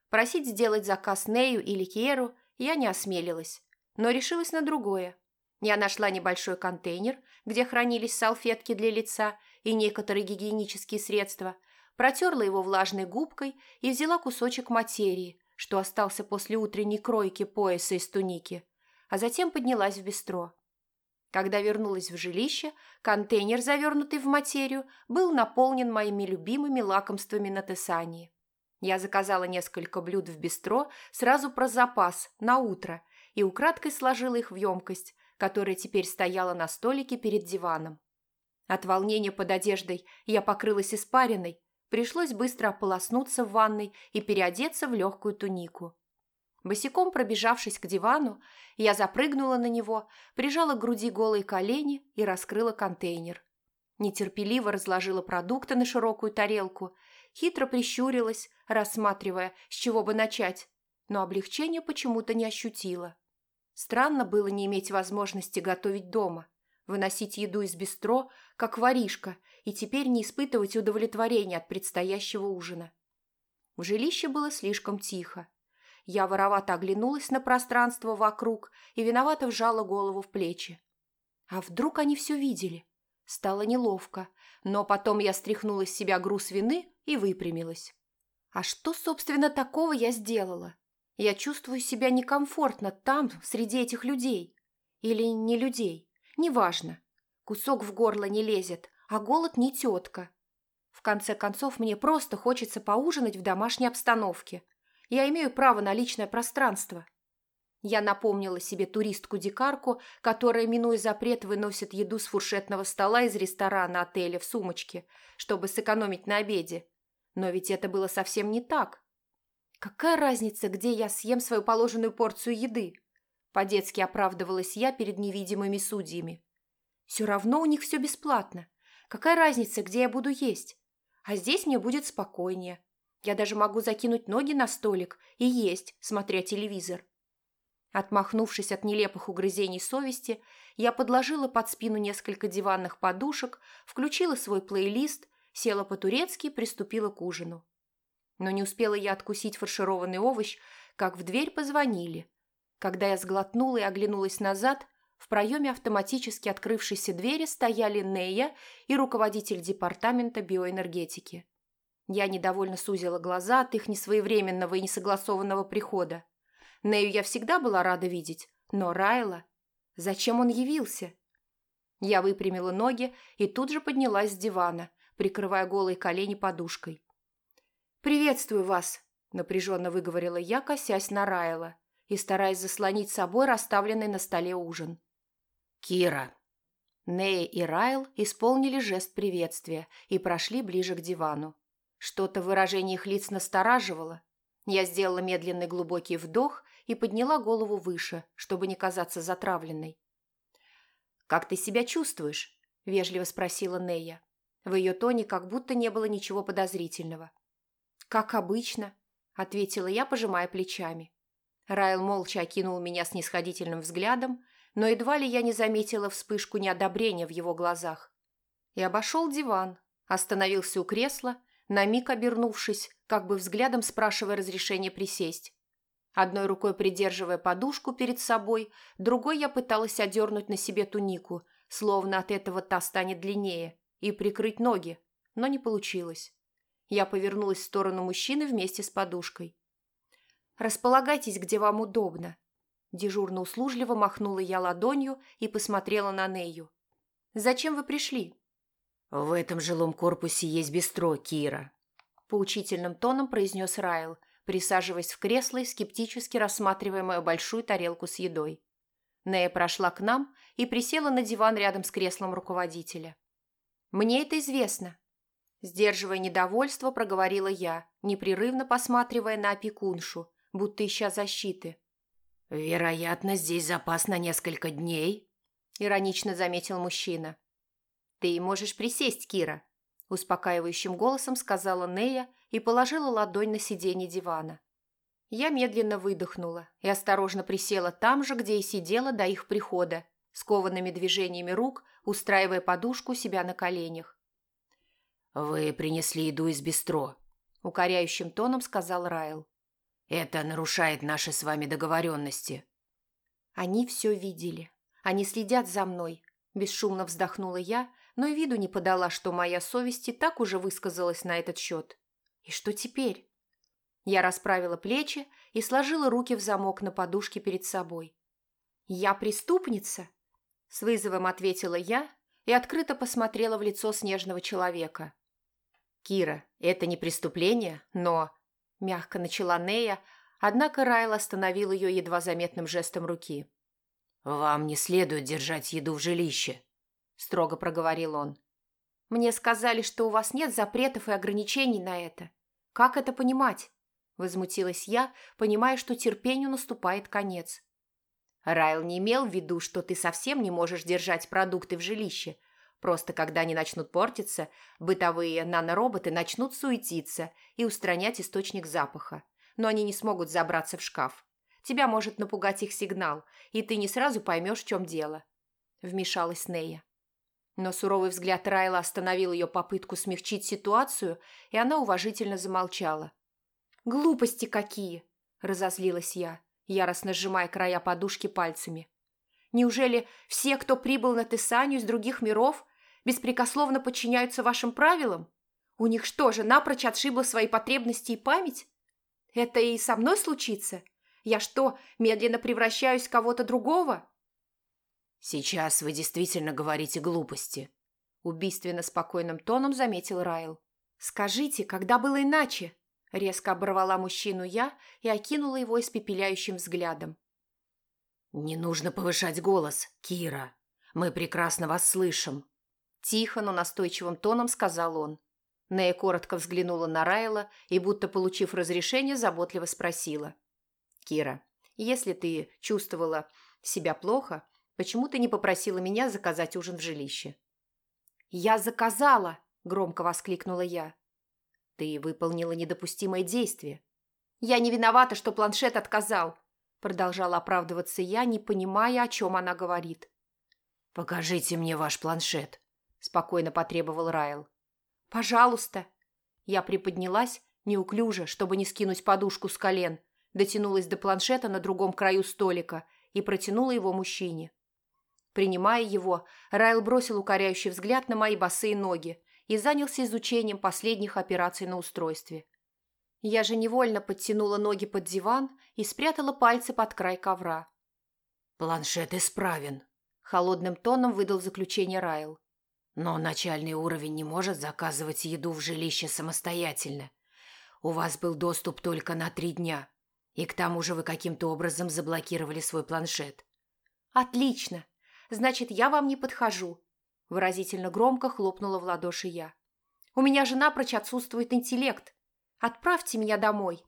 Просить сделать заказ Нею или Киеру я не осмелилась, но решилась на другое. Я нашла небольшой контейнер, где хранились салфетки для лица и некоторые гигиенические средства, протерла его влажной губкой и взяла кусочек материи, что остался после утренней кройки пояса из туники, а затем поднялась в бистро. Когда вернулась в жилище, контейнер, завернутый в материю, был наполнен моими любимыми лакомствами на Тесании. Я заказала несколько блюд в бистро сразу про запас, на утро, и украдкой сложила их в емкость, которая теперь стояла на столике перед диваном. От волнения под одеждой я покрылась испариной, Пришлось быстро ополоснуться в ванной и переодеться в легкую тунику. Босиком пробежавшись к дивану, я запрыгнула на него, прижала к груди голые колени и раскрыла контейнер. Нетерпеливо разложила продукты на широкую тарелку, хитро прищурилась, рассматривая, с чего бы начать, но облегчения почему-то не ощутила. Странно было не иметь возможности готовить дома, выносить еду из бистро, как воришка, и теперь не испытывать удовлетворения от предстоящего ужина. В жилище было слишком тихо. Я воровато оглянулась на пространство вокруг и виновато вжала голову в плечи. А вдруг они все видели? Стало неловко, но потом я стряхнула с себя груз вины и выпрямилась. А что, собственно, такого я сделала? Я чувствую себя некомфортно там, среди этих людей. Или не людей, неважно. Кусок в горло не лезет, а голод не тетка. В конце концов, мне просто хочется поужинать в домашней обстановке. Я имею право на личное пространство. Я напомнила себе туристку-дикарку, которая, минуя запрет, выносит еду с фуршетного стола из ресторана отеля в сумочке, чтобы сэкономить на обеде. Но ведь это было совсем не так. Какая разница, где я съем свою положенную порцию еды? По-детски оправдывалась я перед невидимыми судьями. Все равно у них все бесплатно. Какая разница, где я буду есть? А здесь мне будет спокойнее. Я даже могу закинуть ноги на столик и есть, смотря телевизор. Отмахнувшись от нелепых угрызений совести, я подложила под спину несколько диванных подушек, включила свой плейлист, села по-турецки и приступила к ужину. Но не успела я откусить фаршированный овощ, как в дверь позвонили. Когда я сглотнула и оглянулась назад, в проеме автоматически открывшейся двери стояли Нея и руководитель департамента биоэнергетики. Я недовольно сузила глаза от их несвоевременного и несогласованного прихода. Нею я всегда была рада видеть, но Райла... Зачем он явился? Я выпрямила ноги и тут же поднялась с дивана, прикрывая голые колени подушкой. «Приветствую вас», – напряженно выговорила я, косясь на Райла и стараясь заслонить собой расставленный на столе ужин. «Кира!» Нея и Райл исполнили жест приветствия и прошли ближе к дивану. Что-то в выражении их лиц настораживало. Я сделала медленный глубокий вдох и подняла голову выше, чтобы не казаться затравленной. «Как ты себя чувствуешь?» – вежливо спросила Нея. В ее тоне как будто не было ничего подозрительного. «Как обычно», – ответила я, пожимая плечами. Райл молча окинул меня снисходительным взглядом, но едва ли я не заметила вспышку неодобрения в его глазах. И обошел диван, остановился у кресла, на миг обернувшись, как бы взглядом спрашивая разрешения присесть. Одной рукой придерживая подушку перед собой, другой я пыталась одернуть на себе тунику, словно от этого та станет длиннее, и прикрыть ноги, но не получилось. Я повернулась в сторону мужчины вместе с подушкой. «Располагайтесь, где вам удобно». Дежурно услужливо махнула я ладонью и посмотрела на Нею. «Зачем вы пришли?» «В этом жилом корпусе есть бистро, Кира», – поучительным тоном произнес Райл, присаживаясь в кресло и скептически рассматривая мою большую тарелку с едой. Нея прошла к нам и присела на диван рядом с креслом руководителя. «Мне это известно», Сдерживая недовольство, проговорила я, непрерывно посматривая на опекуншу, будто ища защиты. «Вероятно, здесь запас на несколько дней», – иронично заметил мужчина. «Ты можешь присесть, Кира», – успокаивающим голосом сказала Нея и положила ладонь на сиденье дивана. Я медленно выдохнула и осторожно присела там же, где и сидела до их прихода, скованными движениями рук, устраивая подушку у себя на коленях. «Вы принесли еду из бистро», – укоряющим тоном сказал Райл. «Это нарушает наши с вами договоренности». «Они все видели. Они следят за мной», – бесшумно вздохнула я, но и виду не подала, что моя совесть и так уже высказалась на этот счет. «И что теперь?» Я расправила плечи и сложила руки в замок на подушке перед собой. «Я преступница?» С вызовом ответила я и открыто посмотрела в лицо снежного человека. «Кира, это не преступление, но...» Мягко начала Нея, однако Райл остановил ее едва заметным жестом руки. «Вам не следует держать еду в жилище», – строго проговорил он. «Мне сказали, что у вас нет запретов и ограничений на это. Как это понимать?» – возмутилась я, понимая, что терпению наступает конец. Райл не имел в виду, что ты совсем не можешь держать продукты в жилище, Просто когда они начнут портиться, бытовые нанороботы начнут суетиться и устранять источник запаха. Но они не смогут забраться в шкаф. Тебя может напугать их сигнал, и ты не сразу поймешь, в чем дело. Вмешалась Нея. Но суровый взгляд Райла остановил ее попытку смягчить ситуацию, и она уважительно замолчала. «Глупости какие!» – разозлилась я, яростно сжимая края подушки пальцами. «Неужели все, кто прибыл на Тесанию из других миров, беспрекословно подчиняются вашим правилам? У них что же, напрочь отшибло свои потребности и память? Это и со мной случится? Я что, медленно превращаюсь в кого-то другого?» «Сейчас вы действительно говорите глупости», – убийственно спокойным тоном заметил Райл. «Скажите, когда было иначе?» – резко оборвала мужчину я и окинула его испепеляющим взглядом. «Не нужно повышать голос, Кира. Мы прекрасно вас слышим», Тихо, но настойчивым тоном сказал он. Нея коротко взглянула на Райла и, будто получив разрешение, заботливо спросила. «Кира, если ты чувствовала себя плохо, почему ты не попросила меня заказать ужин в жилище?» «Я заказала!» – громко воскликнула я. «Ты выполнила недопустимое действие». «Я не виновата, что планшет отказал», – продолжала оправдываться я, не понимая, о чем она говорит. «Покажите мне ваш планшет», спокойно потребовал Райл. «Пожалуйста!» Я приподнялась, неуклюже, чтобы не скинуть подушку с колен, дотянулась до планшета на другом краю столика и протянула его мужчине. Принимая его, Райл бросил укоряющий взгляд на мои босые ноги и занялся изучением последних операций на устройстве. Я же невольно подтянула ноги под диван и спрятала пальцы под край ковра. «Планшет исправен», – холодным тоном выдал заключение Райл. Но начальный уровень не может заказывать еду в жилище самостоятельно. У вас был доступ только на три дня. И к тому же вы каким-то образом заблокировали свой планшет. «Отлично! Значит, я вам не подхожу!» Выразительно громко хлопнула в ладоши я. «У меня же напрочь отсутствует интеллект. Отправьте меня домой!»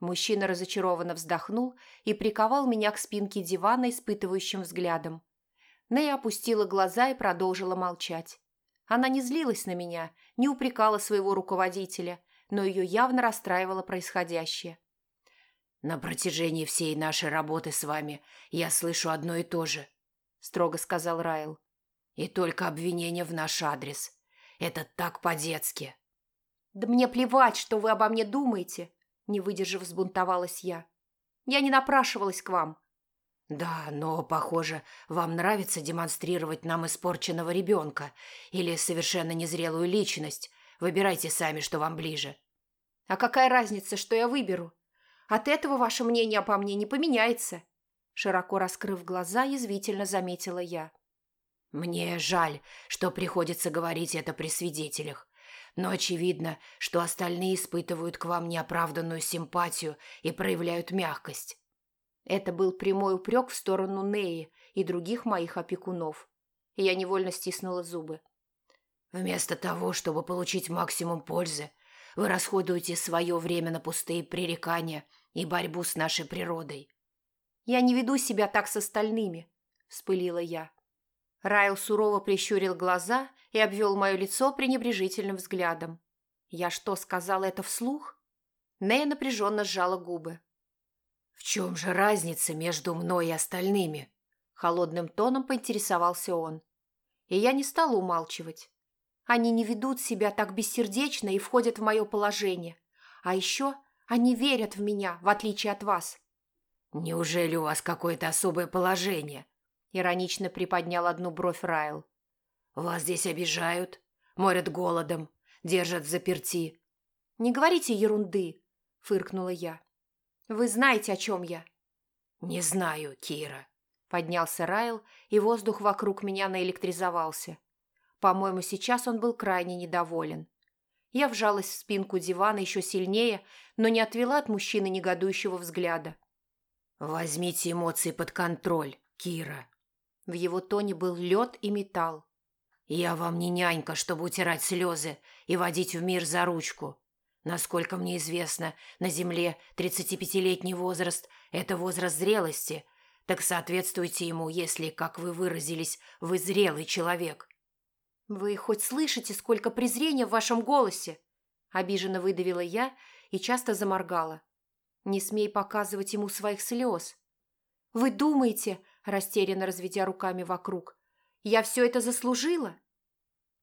Мужчина разочарованно вздохнул и приковал меня к спинке дивана испытывающим взглядом. Нэй опустила глаза и продолжила молчать. Она не злилась на меня, не упрекала своего руководителя, но ее явно расстраивало происходящее. «На протяжении всей нашей работы с вами я слышу одно и то же», строго сказал Райл. «И только обвинения в наш адрес. Это так по-детски». «Да мне плевать, что вы обо мне думаете», – не выдержав, взбунтовалась я. «Я не напрашивалась к вам». «Да, но, похоже, вам нравится демонстрировать нам испорченного ребенка или совершенно незрелую личность. Выбирайте сами, что вам ближе». «А какая разница, что я выберу? От этого ваше мнение обо мне не поменяется», широко раскрыв глаза, язвительно заметила я. «Мне жаль, что приходится говорить это при свидетелях, но очевидно, что остальные испытывают к вам неоправданную симпатию и проявляют мягкость». Это был прямой упрек в сторону Неи и других моих опекунов. И я невольно стиснула зубы. «Вместо того, чтобы получить максимум пользы, вы расходуете свое время на пустые пререкания и борьбу с нашей природой. «Я не веду себя так с остальными», – вспылила я. Райл сурово прищурил глаза и обвел мое лицо пренебрежительным взглядом. «Я что, сказала это вслух?» Нея напряженно сжала губы. «В чем же разница между мной и остальными?» Холодным тоном поинтересовался он. И я не стала умалчивать. Они не ведут себя так бессердечно и входят в мое положение. А еще они верят в меня, в отличие от вас». «Неужели у вас какое-то особое положение?» Иронично приподнял одну бровь Райл. «Вас здесь обижают, морят голодом, держат заперти». «Не говорите ерунды», — фыркнула я. «Вы знаете, о чем я?» «Не знаю, Кира», — поднялся Райл, и воздух вокруг меня наэлектризовался. По-моему, сейчас он был крайне недоволен. Я вжалась в спинку дивана еще сильнее, но не отвела от мужчины негодующего взгляда. «Возьмите эмоции под контроль, Кира». В его тоне был лед и металл. «Я вам не нянька, чтобы утирать слезы и водить в мир за ручку. Насколько мне известно, на Земле 35-летний возраст – это возраст зрелости, так соответствуйте ему, если, как вы выразились, вы зрелый человек. «Вы хоть слышите, сколько презрения в вашем голосе?» Обиженно выдавила я и часто заморгала. «Не смей показывать ему своих слез». «Вы думаете, растерянно разведя руками вокруг, я все это заслужила?»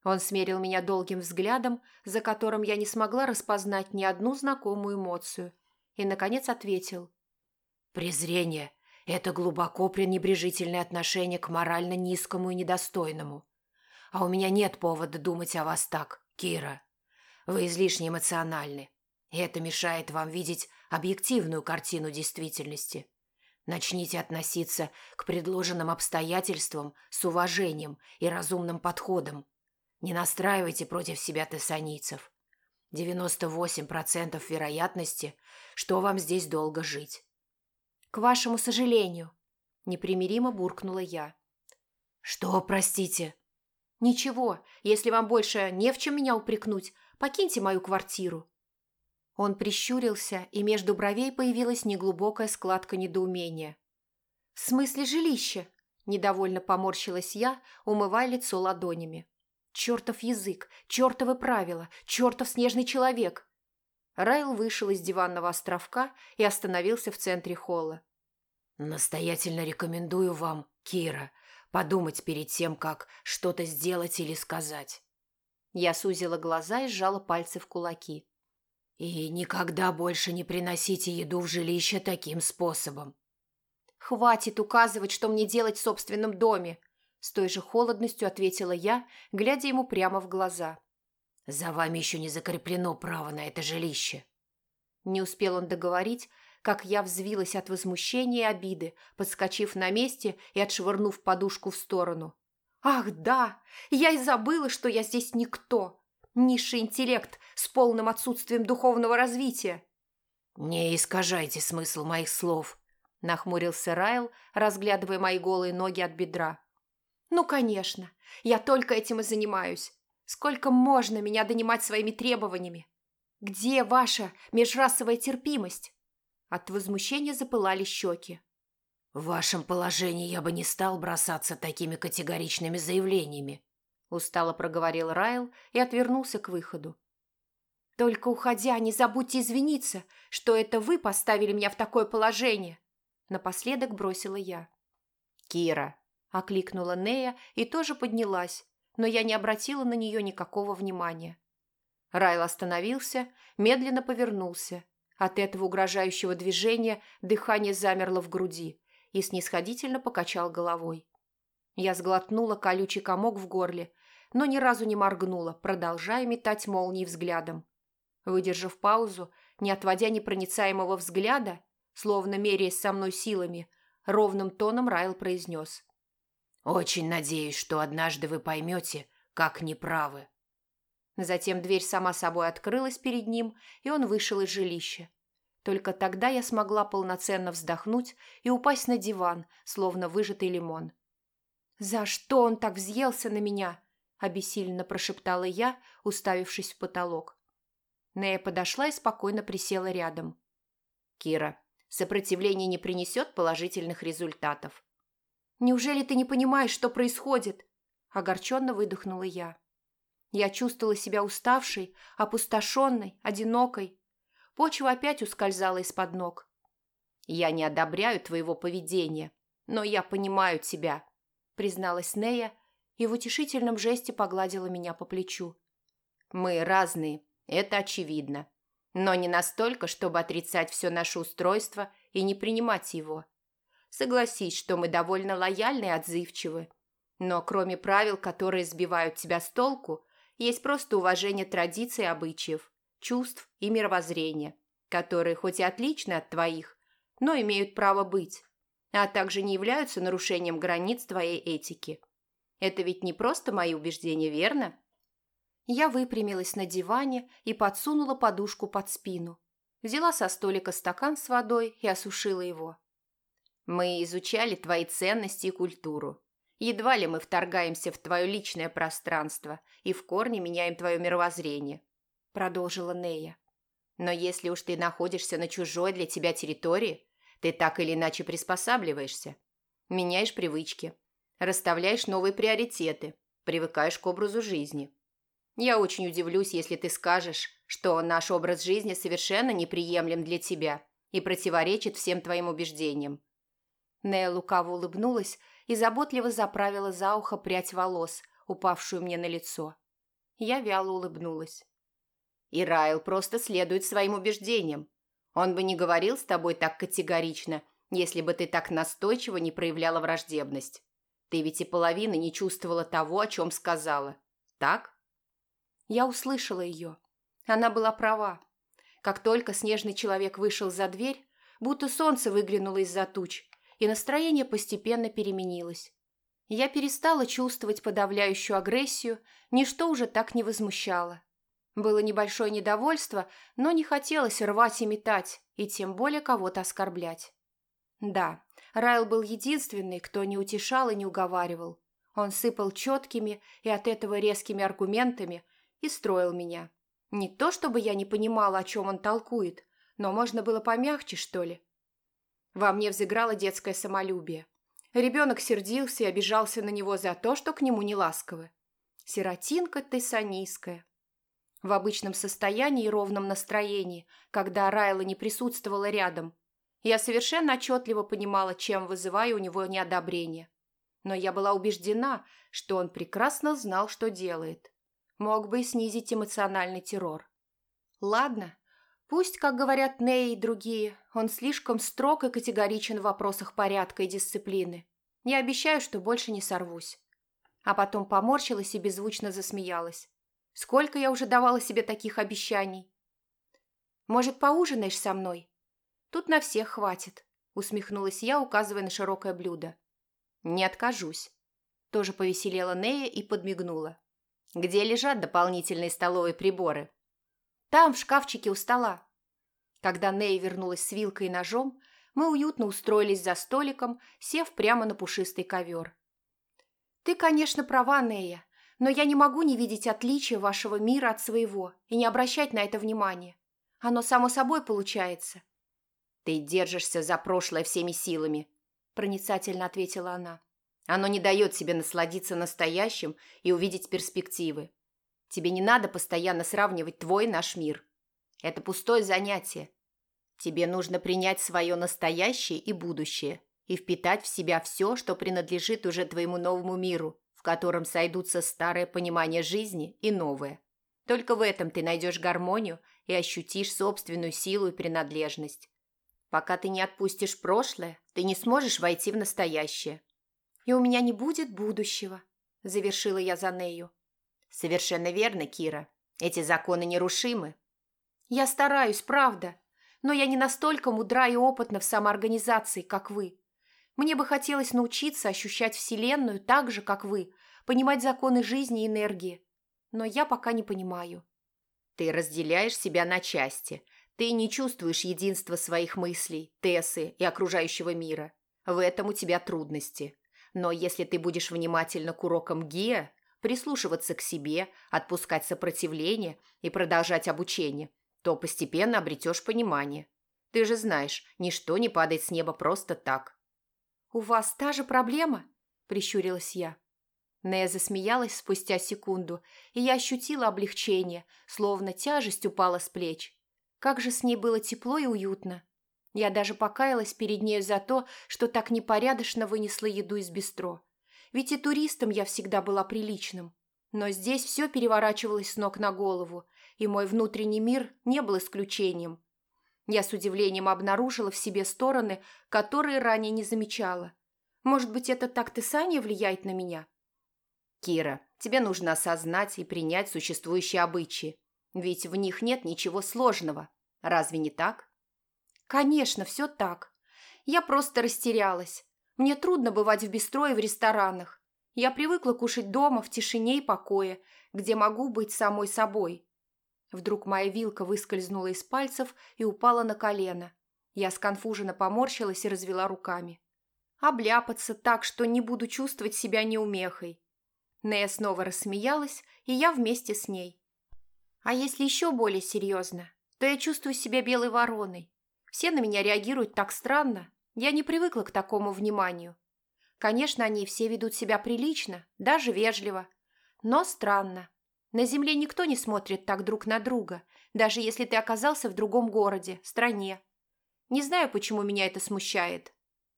Он смерил меня долгим взглядом, за которым я не смогла распознать ни одну знакомую эмоцию, и, наконец, ответил. «Презрение – это глубоко пренебрежительное отношение к морально низкому и недостойному. А у меня нет повода думать о вас так, Кира. Вы излишне эмоциональны. И это мешает вам видеть объективную картину действительности. Начните относиться к предложенным обстоятельствам с уважением и разумным подходом. Не настраивайте против себя тессанийцев. 98% вероятности, что вам здесь долго жить. К вашему сожалению, непримиримо буркнула я. Что, простите? «Ничего, если вам больше не в чем меня упрекнуть, покиньте мою квартиру». Он прищурился, и между бровей появилась неглубокая складка недоумения. «В смысле жилище?» – недовольно поморщилась я, умывая лицо ладонями. «Чертов язык, чертовы правила, чертов снежный человек!» Райл вышел из диванного островка и остановился в центре холла. «Настоятельно рекомендую вам, Кира, Подумать перед тем, как что-то сделать или сказать. Я сузила глаза и сжала пальцы в кулаки. И никогда больше не приносите еду в жилище таким способом. «Хватит указывать, что мне делать в собственном доме!» С той же холодностью ответила я, глядя ему прямо в глаза. «За вами еще не закреплено право на это жилище». Не успел он договорить, как я взвилась от возмущения и обиды, подскочив на месте и отшвырнув подушку в сторону. «Ах, да! Я и забыла, что я здесь никто! Низший интеллект с полным отсутствием духовного развития!» «Не искажайте смысл моих слов», – нахмурился Райл, разглядывая мои голые ноги от бедра. «Ну, конечно, я только этим и занимаюсь. Сколько можно меня донимать своими требованиями? Где ваша межрасовая терпимость?» От возмущения запылали щеки. «В вашем положении я бы не стал бросаться такими категоричными заявлениями», устало проговорил Райл и отвернулся к выходу. «Только уходя, не забудьте извиниться, что это вы поставили меня в такое положение», напоследок бросила я. «Кира», Окликнула Нея и тоже поднялась, но я не обратила на нее никакого внимания. Райл остановился, медленно повернулся. От этого угрожающего движения дыхание замерло в груди и снисходительно покачал головой. Я сглотнула колючий комок в горле, но ни разу не моргнула, продолжая метать молнии взглядом. Выдержав паузу, не отводя непроницаемого взгляда, словно меряясь со мной силами, ровным тоном Райл произнес. «Очень надеюсь, что однажды вы поймете, как неправы». Затем дверь сама собой открылась перед ним, и он вышел из жилища. Только тогда я смогла полноценно вздохнуть и упасть на диван, словно выжатый лимон. «За что он так взъелся на меня?» – обессиленно прошептала я, уставившись в потолок. Нея подошла и спокойно присела рядом. «Кира, сопротивление не принесет положительных результатов». «Неужели ты не понимаешь, что происходит?» – огорченно выдохнула я. Я чувствовала себя уставшей, опустошенной, одинокой. Почва опять ускользала из-под ног. «Я не одобряю твоего поведения, но я понимаю тебя», – призналась Нея и в утешительном жесте погладила меня по плечу. «Мы разные, это очевидно, но не настолько, чтобы отрицать все наше устройство и не принимать его. Согласись, что мы довольно лояльны и отзывчивы, но кроме правил, которые сбивают тебя с толку, есть просто уважение традиций и обычаев, чувств и мировоззрения, которые хоть и отличны от твоих, но имеют право быть, а также не являются нарушением границ твоей этики. Это ведь не просто мои убеждения, верно? Я выпрямилась на диване и подсунула подушку под спину. Взяла со столика стакан с водой и осушила его. Мы изучали твои ценности и культуру. Едва ли мы вторгаемся в твое личное пространство и в корне меняем твое мировоззрение», – продолжила Нея. «Но если уж ты находишься на чужой для тебя территории, ты так или иначе приспосабливаешься, меняешь привычки, расставляешь новые приоритеты, привыкаешь к образу жизни. Я очень удивлюсь, если ты скажешь, что наш образ жизни совершенно неприемлем для тебя и противоречит всем твоим убеждениям. Нея лукаво улыбнулась и заботливо заправила за ухо прядь волос, упавшую мне на лицо. Я вяло улыбнулась. И Райл просто следует своим убеждениям. Он бы не говорил с тобой так категорично, если бы ты так настойчиво не проявляла враждебность. Ты ведь и половины не чувствовала того, о чем сказала. Так? Я услышала ее. Она была права. Как только снежный человек вышел за дверь, будто солнце выглянуло из-за туч, и настроение постепенно переменилось. Я перестала чувствовать подавляющую агрессию, ничто уже так не возмущало. Было небольшое недовольство, но не хотелось рвать и метать, и тем более кого-то оскорблять. Да, Райл был единственный, кто не утешал и не уговаривал. Он сыпал четкими и от этого резкими аргументами и строил меня. Не то, чтобы я не понимала, о чем он толкует, но можно было помягче, что ли. Во мне взыграло детское самолюбие. Ребенок сердился и обижался на него за то, что к нему не ласковы. Сиротинка ты санийская. В обычном состоянии и ровном настроении, когда Райла не присутствовала рядом, я совершенно отчетливо понимала, чем вызываю у него неодобрение. Но я была убеждена, что он прекрасно знал, что делает. Мог бы и снизить эмоциональный террор. Ладно, Пусть, как говорят Ней и другие, он слишком строг и категоричен в вопросах порядка и дисциплины. Я обещаю, что больше не сорвусь. А потом поморщилась и беззвучно засмеялась. Сколько я уже давала себе таких обещаний? Может, поужинаешь со мной? Тут на всех хватит, усмехнулась я, указывая на широкое блюдо. Не откажусь. Тоже повеселела Нея и подмигнула. Где лежат дополнительные столовые приборы? Там, в шкафчике у стола. Когда Нэй вернулась с вилкой и ножом, мы уютно устроились за столиком, сев прямо на пушистый ковер. «Ты, конечно, права, Нея, но я не могу не видеть отличия вашего мира от своего и не обращать на это внимания. Оно само собой получается». «Ты держишься за прошлое всеми силами», – проницательно ответила она. «Оно не дает тебе насладиться настоящим и увидеть перспективы. Тебе не надо постоянно сравнивать твой и наш мир. Это пустое занятие. Тебе нужно принять свое настоящее и будущее и впитать в себя все, что принадлежит уже твоему новому миру, в котором сойдутся старое понимание жизни и новое. Только в этом ты найдешь гармонию и ощутишь собственную силу и принадлежность. Пока ты не отпустишь прошлое, ты не сможешь войти в настоящее. И у меня не будет будущего, завершила я за Нею. Совершенно верно, Кира. Эти законы нерушимы. Я стараюсь, правда, но я не настолько мудра и опытна в самоорганизации, как вы. Мне бы хотелось научиться ощущать Вселенную так же, как вы, понимать законы жизни и энергии. Но я пока не понимаю. Ты разделяешь себя на части. Ты не чувствуешь единства своих мыслей, Тессы и окружающего мира. В этом у тебя трудности. Но если ты будешь внимательно к урокам Гия, прислушиваться к себе, отпускать сопротивление и продолжать обучение, то постепенно обретешь понимание. Ты же знаешь, ничто не падает с неба просто так. «У вас та же проблема?» – прищурилась я. Нея засмеялась спустя секунду, и я ощутила облегчение, словно тяжесть упала с плеч. Как же с ней было тепло и уютно. Я даже покаялась перед нею за то, что так непорядочно вынесла еду из бистро. Ведь и туристам я всегда была приличным. Но здесь все переворачивалось с ног на голову, и мой внутренний мир не был исключением. Я с удивлением обнаружила в себе стороны, которые ранее не замечала. Может быть, это так Тесания влияет на меня? Кира, тебе нужно осознать и принять существующие обычаи, ведь в них нет ничего сложного. Разве не так? Конечно, все так. Я просто растерялась. Мне трудно бывать в бистро и в ресторанах. Я привыкла кушать дома в тишине и покое, где могу быть самой собой. Вдруг моя вилка выскользнула из пальцев и упала на колено. Я сконфуженно поморщилась и развела руками. Обляпаться так, что не буду чувствовать себя неумехой. Нея снова рассмеялась, и я вместе с ней. А если еще более серьезно, то я чувствую себя белой вороной. Все на меня реагируют так странно. Я не привыкла к такому вниманию. Конечно, они все ведут себя прилично, даже вежливо. Но странно. На Земле никто не смотрит так друг на друга, даже если ты оказался в другом городе, стране. Не знаю, почему меня это смущает.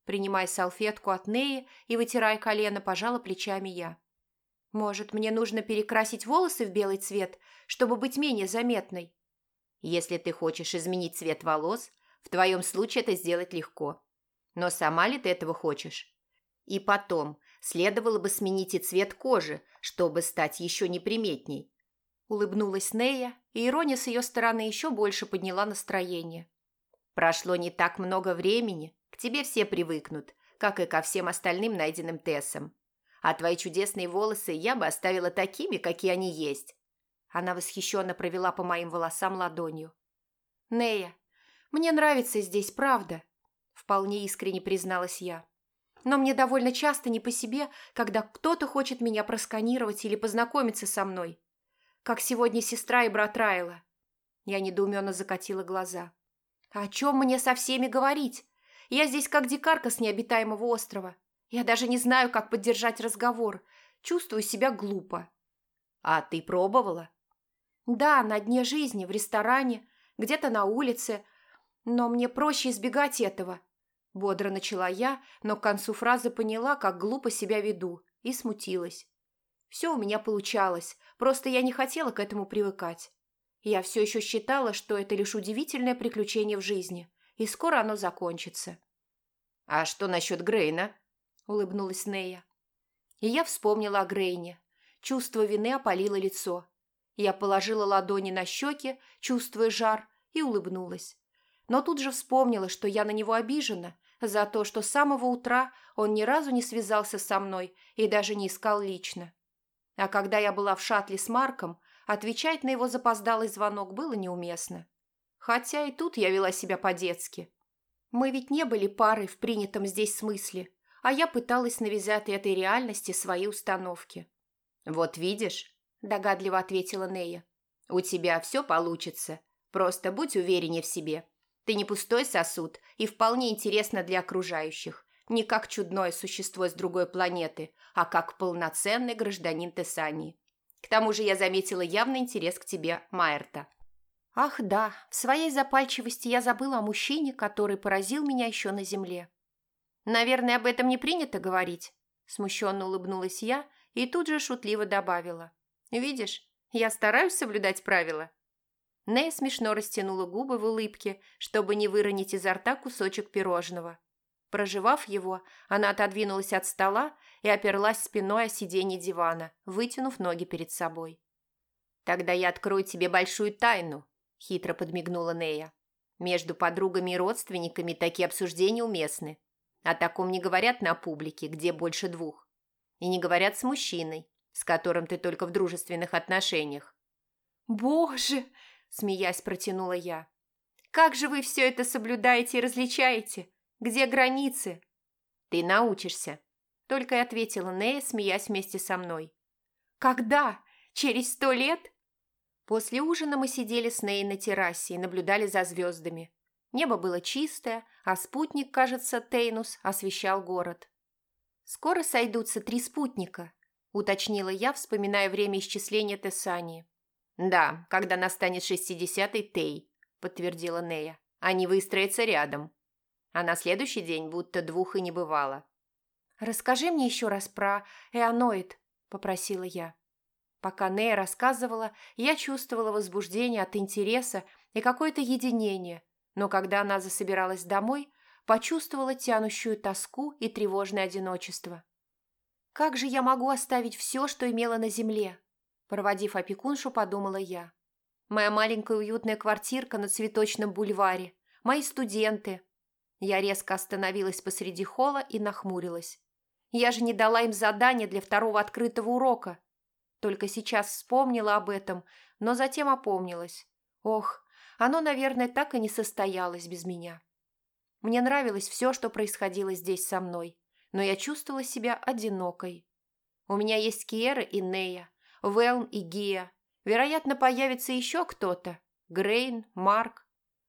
Принимая салфетку от Неи и вытирая колено, пожала плечами я. Может, мне нужно перекрасить волосы в белый цвет, чтобы быть менее заметной? Если ты хочешь изменить цвет волос, в твоем случае это сделать легко. Но сама ли ты этого хочешь? И потом, следовало бы сменить и цвет кожи, чтобы стать еще неприметней. Улыбнулась Нея, и ирония с ее стороны еще больше подняла настроение. Прошло не так много времени, к тебе все привыкнут, как и ко всем остальным найденным Тессам. А твои чудесные волосы я бы оставила такими, какие они есть. Она восхищенно провела по моим волосам ладонью. «Нея, мне нравится здесь, правда», – вполне искренне призналась я но мне довольно часто не по себе, когда кто-то хочет меня просканировать или познакомиться со мной. Как сегодня сестра и брат Райла. Я недоуменно закатила глаза. «О чем мне со всеми говорить? Я здесь как дикарка с необитаемого острова. Я даже не знаю, как поддержать разговор. Чувствую себя глупо». «А ты пробовала?» «Да, на дне жизни, в ресторане, где-то на улице. Но мне проще избегать этого. Бодро начала я, но к концу фразы поняла, как глупо себя веду, и смутилась. Все у меня получалось, просто я не хотела к этому привыкать. Я все еще считала, что это лишь удивительное приключение в жизни, и скоро оно закончится. «А что насчет Грейна?» – улыбнулась Нея. И я вспомнила о Грейне. Чувство вины опалило лицо. Я положила ладони на щеки, чувствуя жар, и улыбнулась. Но тут же вспомнила, что я на него обижена, за то, что с самого утра он ни разу не связался со мной и даже не искал лично. А когда я была в шаттле с Марком, отвечать на его запоздалый звонок было неуместно. Хотя и тут я вела себя по-детски. Мы ведь не были парой в принятом здесь смысле, а я пыталась навязать этой реальности свои установки. «Вот видишь», – догадливо ответила Нея, – «у тебя все получится. Просто будь увереннее в себе. Ты не пустой сосуд и вполне интересна для окружающих. Не как чудное существо с другой планеты, а как полноценный гражданин Тессании. К тому же я заметила явный интерес к тебе, Майерта. Ах да, в своей запальчивости я забыла о мужчине, который поразил меня еще на земле. Наверное, об этом не принято говорить. Смущенно улыбнулась я и тут же шутливо добавила. Видишь, я стараюсь соблюдать правила. Нея смешно растянула губы в улыбке, чтобы не выронить изо рта кусочек пирожного. Прожевав его, она отодвинулась от стола и оперлась спиной о сиденье дивана, вытянув ноги перед собой. «Тогда я открою тебе большую тайну», – хитро подмигнула Нея. «Между подругами и родственниками такие обсуждения уместны. О таком не говорят на публике, где больше двух. И не говорят с мужчиной, с которым ты только в дружественных отношениях». «Боже!» – смеясь протянула я. «Как же вы все это соблюдаете и различаете? Где границы?» «Ты научишься», – только и ответила Нея, смеясь вместе со мной. «Когда? Через сто лет?» После ужина мы сидели с Ней на террасе и наблюдали за звездами. Небо было чистое, а спутник, кажется, Тейнус, освещал город. «Скоро сойдутся три спутника», – уточнила я, вспоминая время исчисления Тессании. «Да, когда настанет шестидесятый Тей», – подтвердила Нея. «Они выстроятся рядом. А на следующий день будто двух и не бывало». «Расскажи мне еще раз про Эоноид», – попросила я. Пока Нея рассказывала, я чувствовала возбуждение от интереса и какое-то единение, но когда она засобиралась домой, почувствовала тянущую тоску и тревожное одиночество. «Как же я могу оставить все, что имела на земле?» Проводив опекуншу, подумала я. «Моя маленькая уютная квартирка на цветочном бульваре, мои студенты». Я резко остановилась посреди холла и нахмурилась. Я же не дала им задание для второго открытого урока. Только сейчас вспомнила об этом, но затем опомнилась. Ох, оно, наверное, так и не состоялось без меня. Мне нравилось все, что происходило здесь со мной, но я чувствовала себя одинокой. У меня есть Киера и Нея, Велн и Гия. Вероятно, появится еще кто-то. Грейн, Марк.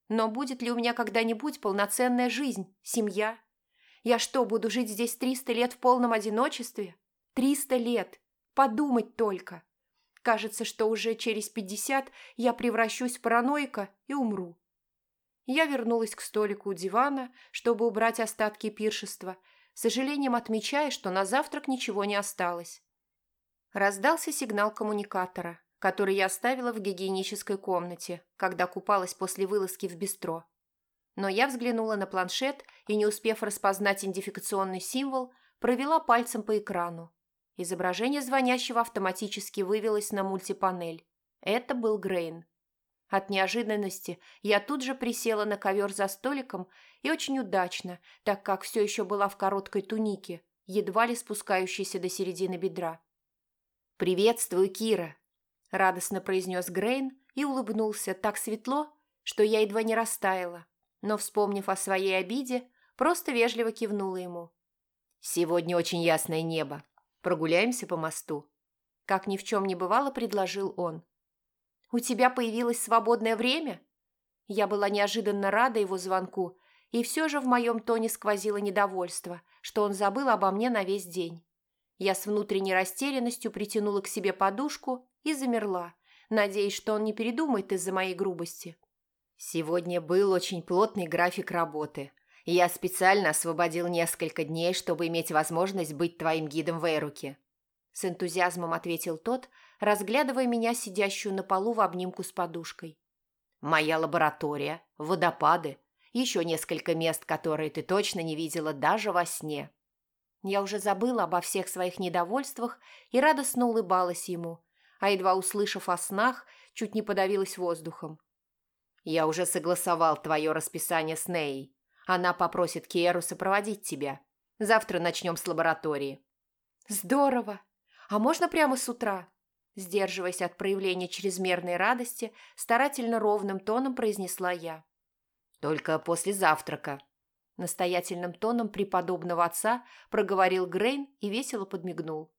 Но будет ли у меня когда-нибудь полноценная жизнь, семья? Я что, буду жить здесь триста лет в полном одиночестве? Триста лет! Подумать только. Кажется, что уже через пятьдесят я превращусь в параноика и умру. Я вернулась к столику у дивана, чтобы убрать остатки пиршества, сожалением отмечая, что на завтрак ничего не осталось. Раздался сигнал коммуникатора, который я оставила в гигиенической комнате, когда купалась после вылазки в бистро. Но я взглянула на планшет и, не успев распознать идентификационный символ, провела пальцем по экрану. Изображение звонящего автоматически вывелось на мультипанель. Это был Грейн. От неожиданности я тут же присела на ковер за столиком и очень удачно, так как все еще была в короткой тунике, едва ли спускающейся до середины бедра. «Приветствую, Кира!» – радостно произнес Грейн и улыбнулся так светло, что я едва не растаяла, но, вспомнив о своей обиде, просто вежливо кивнула ему. «Сегодня очень ясное небо. Прогуляемся по мосту». Как ни в чем не бывало, предложил он. «У тебя появилось свободное время?» Я была неожиданно рада его звонку, и все же в моем тоне сквозило недовольство, что он забыл обо мне на весь день. Я с внутренней растерянностью притянула к себе подушку и замерла, надеясь, что он не передумает из-за моей грубости. Сегодня был очень плотный график работы, я специально освободил несколько дней, чтобы иметь возможность быть твоим гидом в Эруке. С энтузиазмом ответил тот, разглядывая меня, сидящую на полу в обнимку с подушкой. Моя лаборатория, водопады, еще несколько мест, которые ты точно не видела даже во сне. Я уже забыла обо всех своих недовольствах и радостно улыбалась ему, а едва услышав о снах, чуть не подавилась воздухом. «Я уже согласовал твое расписание с Ней. Она попросит Киеру сопроводить тебя. Завтра начнем с лаборатории». «Здорово! А можно прямо с утра?» Сдерживаясь от проявления чрезмерной радости, старательно ровным тоном произнесла я. «Только после завтрака», Настоятельным тоном преподобного отца проговорил Грейн и весело подмигнул.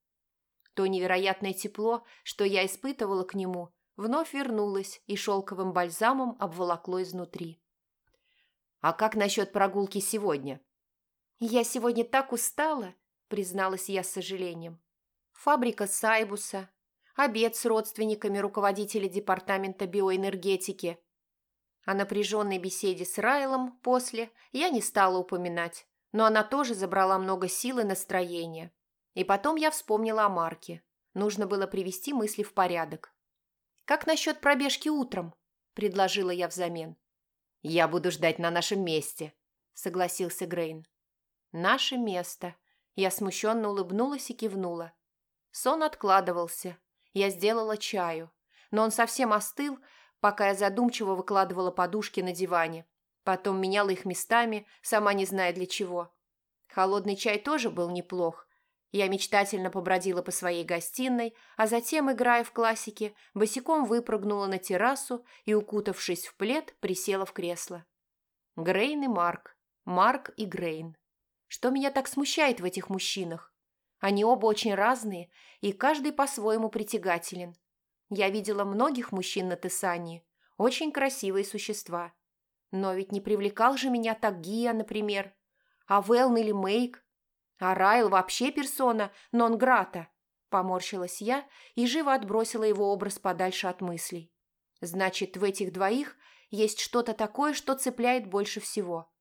То невероятное тепло, что я испытывала к нему, вновь вернулось и шелковым бальзамом обволокло изнутри. «А как насчет прогулки сегодня?» «Я сегодня так устала», – призналась я с сожалением. «Фабрика Сайбуса, обед с родственниками руководителя департамента биоэнергетики, о напряженной беседе с Райлом после я не стала упоминать, но она тоже забрала много сил и настроения. И потом я вспомнила о Марке. Нужно было привести мысли в порядок. «Как насчет пробежки утром?» – предложила я взамен. «Я буду ждать на нашем месте», – согласился Грейн. «Наше место». Я смущенно улыбнулась и кивнула. Сон откладывался. Я сделала чаю. Но он совсем остыл, пока я задумчиво выкладывала подушки на диване. Потом меняла их местами, сама не зная для чего. Холодный чай тоже был неплох. Я мечтательно побродила по своей гостиной, а затем, играя в классики, босиком выпрыгнула на террасу и, укутавшись в плед, присела в кресло. Грейн и Марк. Марк и Грейн. Что меня так смущает в этих мужчинах? Они оба очень разные, и каждый по-своему притягателен. Я видела многих мужчин на Тессании, очень красивые существа. Но ведь не привлекал же меня так Гия, например, а Велн или Мейк, а Райл вообще персона нон-грата. Поморщилась я и живо отбросила его образ подальше от мыслей. Значит, в этих двоих есть что-то такое, что цепляет больше всего.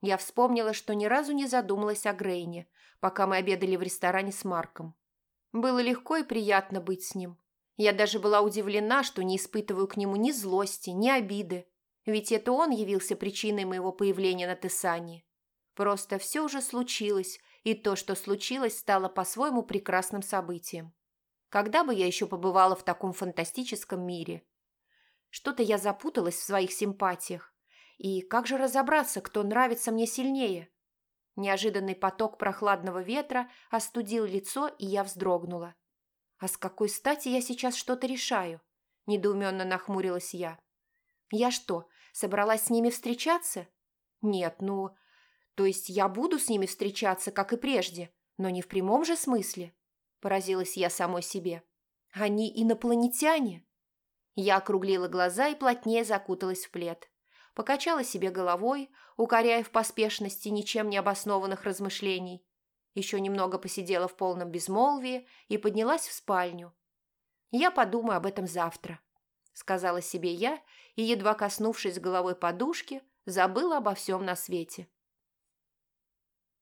Я вспомнила, что ни разу не задумалась о Грейне, пока мы обедали в ресторане с Марком. Было легко и приятно быть с ним. Я даже была удивлена, что не испытываю к нему ни злости, ни обиды. Ведь это он явился причиной моего появления на Тессании. Просто все уже случилось, и то, что случилось, стало по-своему прекрасным событием. Когда бы я еще побывала в таком фантастическом мире? Что-то я запуталась в своих симпатиях. И как же разобраться, кто нравится мне сильнее? Неожиданный поток прохладного ветра остудил лицо, и я вздрогнула. «А с какой стати я сейчас что-то решаю?» – недоуменно нахмурилась я. «Я что, собралась с ними встречаться?» «Нет, ну... То есть я буду с ними встречаться, как и прежде, но не в прямом же смысле?» – поразилась я самой себе. «Они инопланетяне?» Я округлила глаза и плотнее закуталась в плед. Покачала себе головой, укоряя в поспешности ничем не обоснованных размышлений, еще немного посидела в полном безмолвии и поднялась в спальню. «Я подумаю об этом завтра», — сказала себе я и, едва коснувшись головой подушки, забыла обо всем на свете.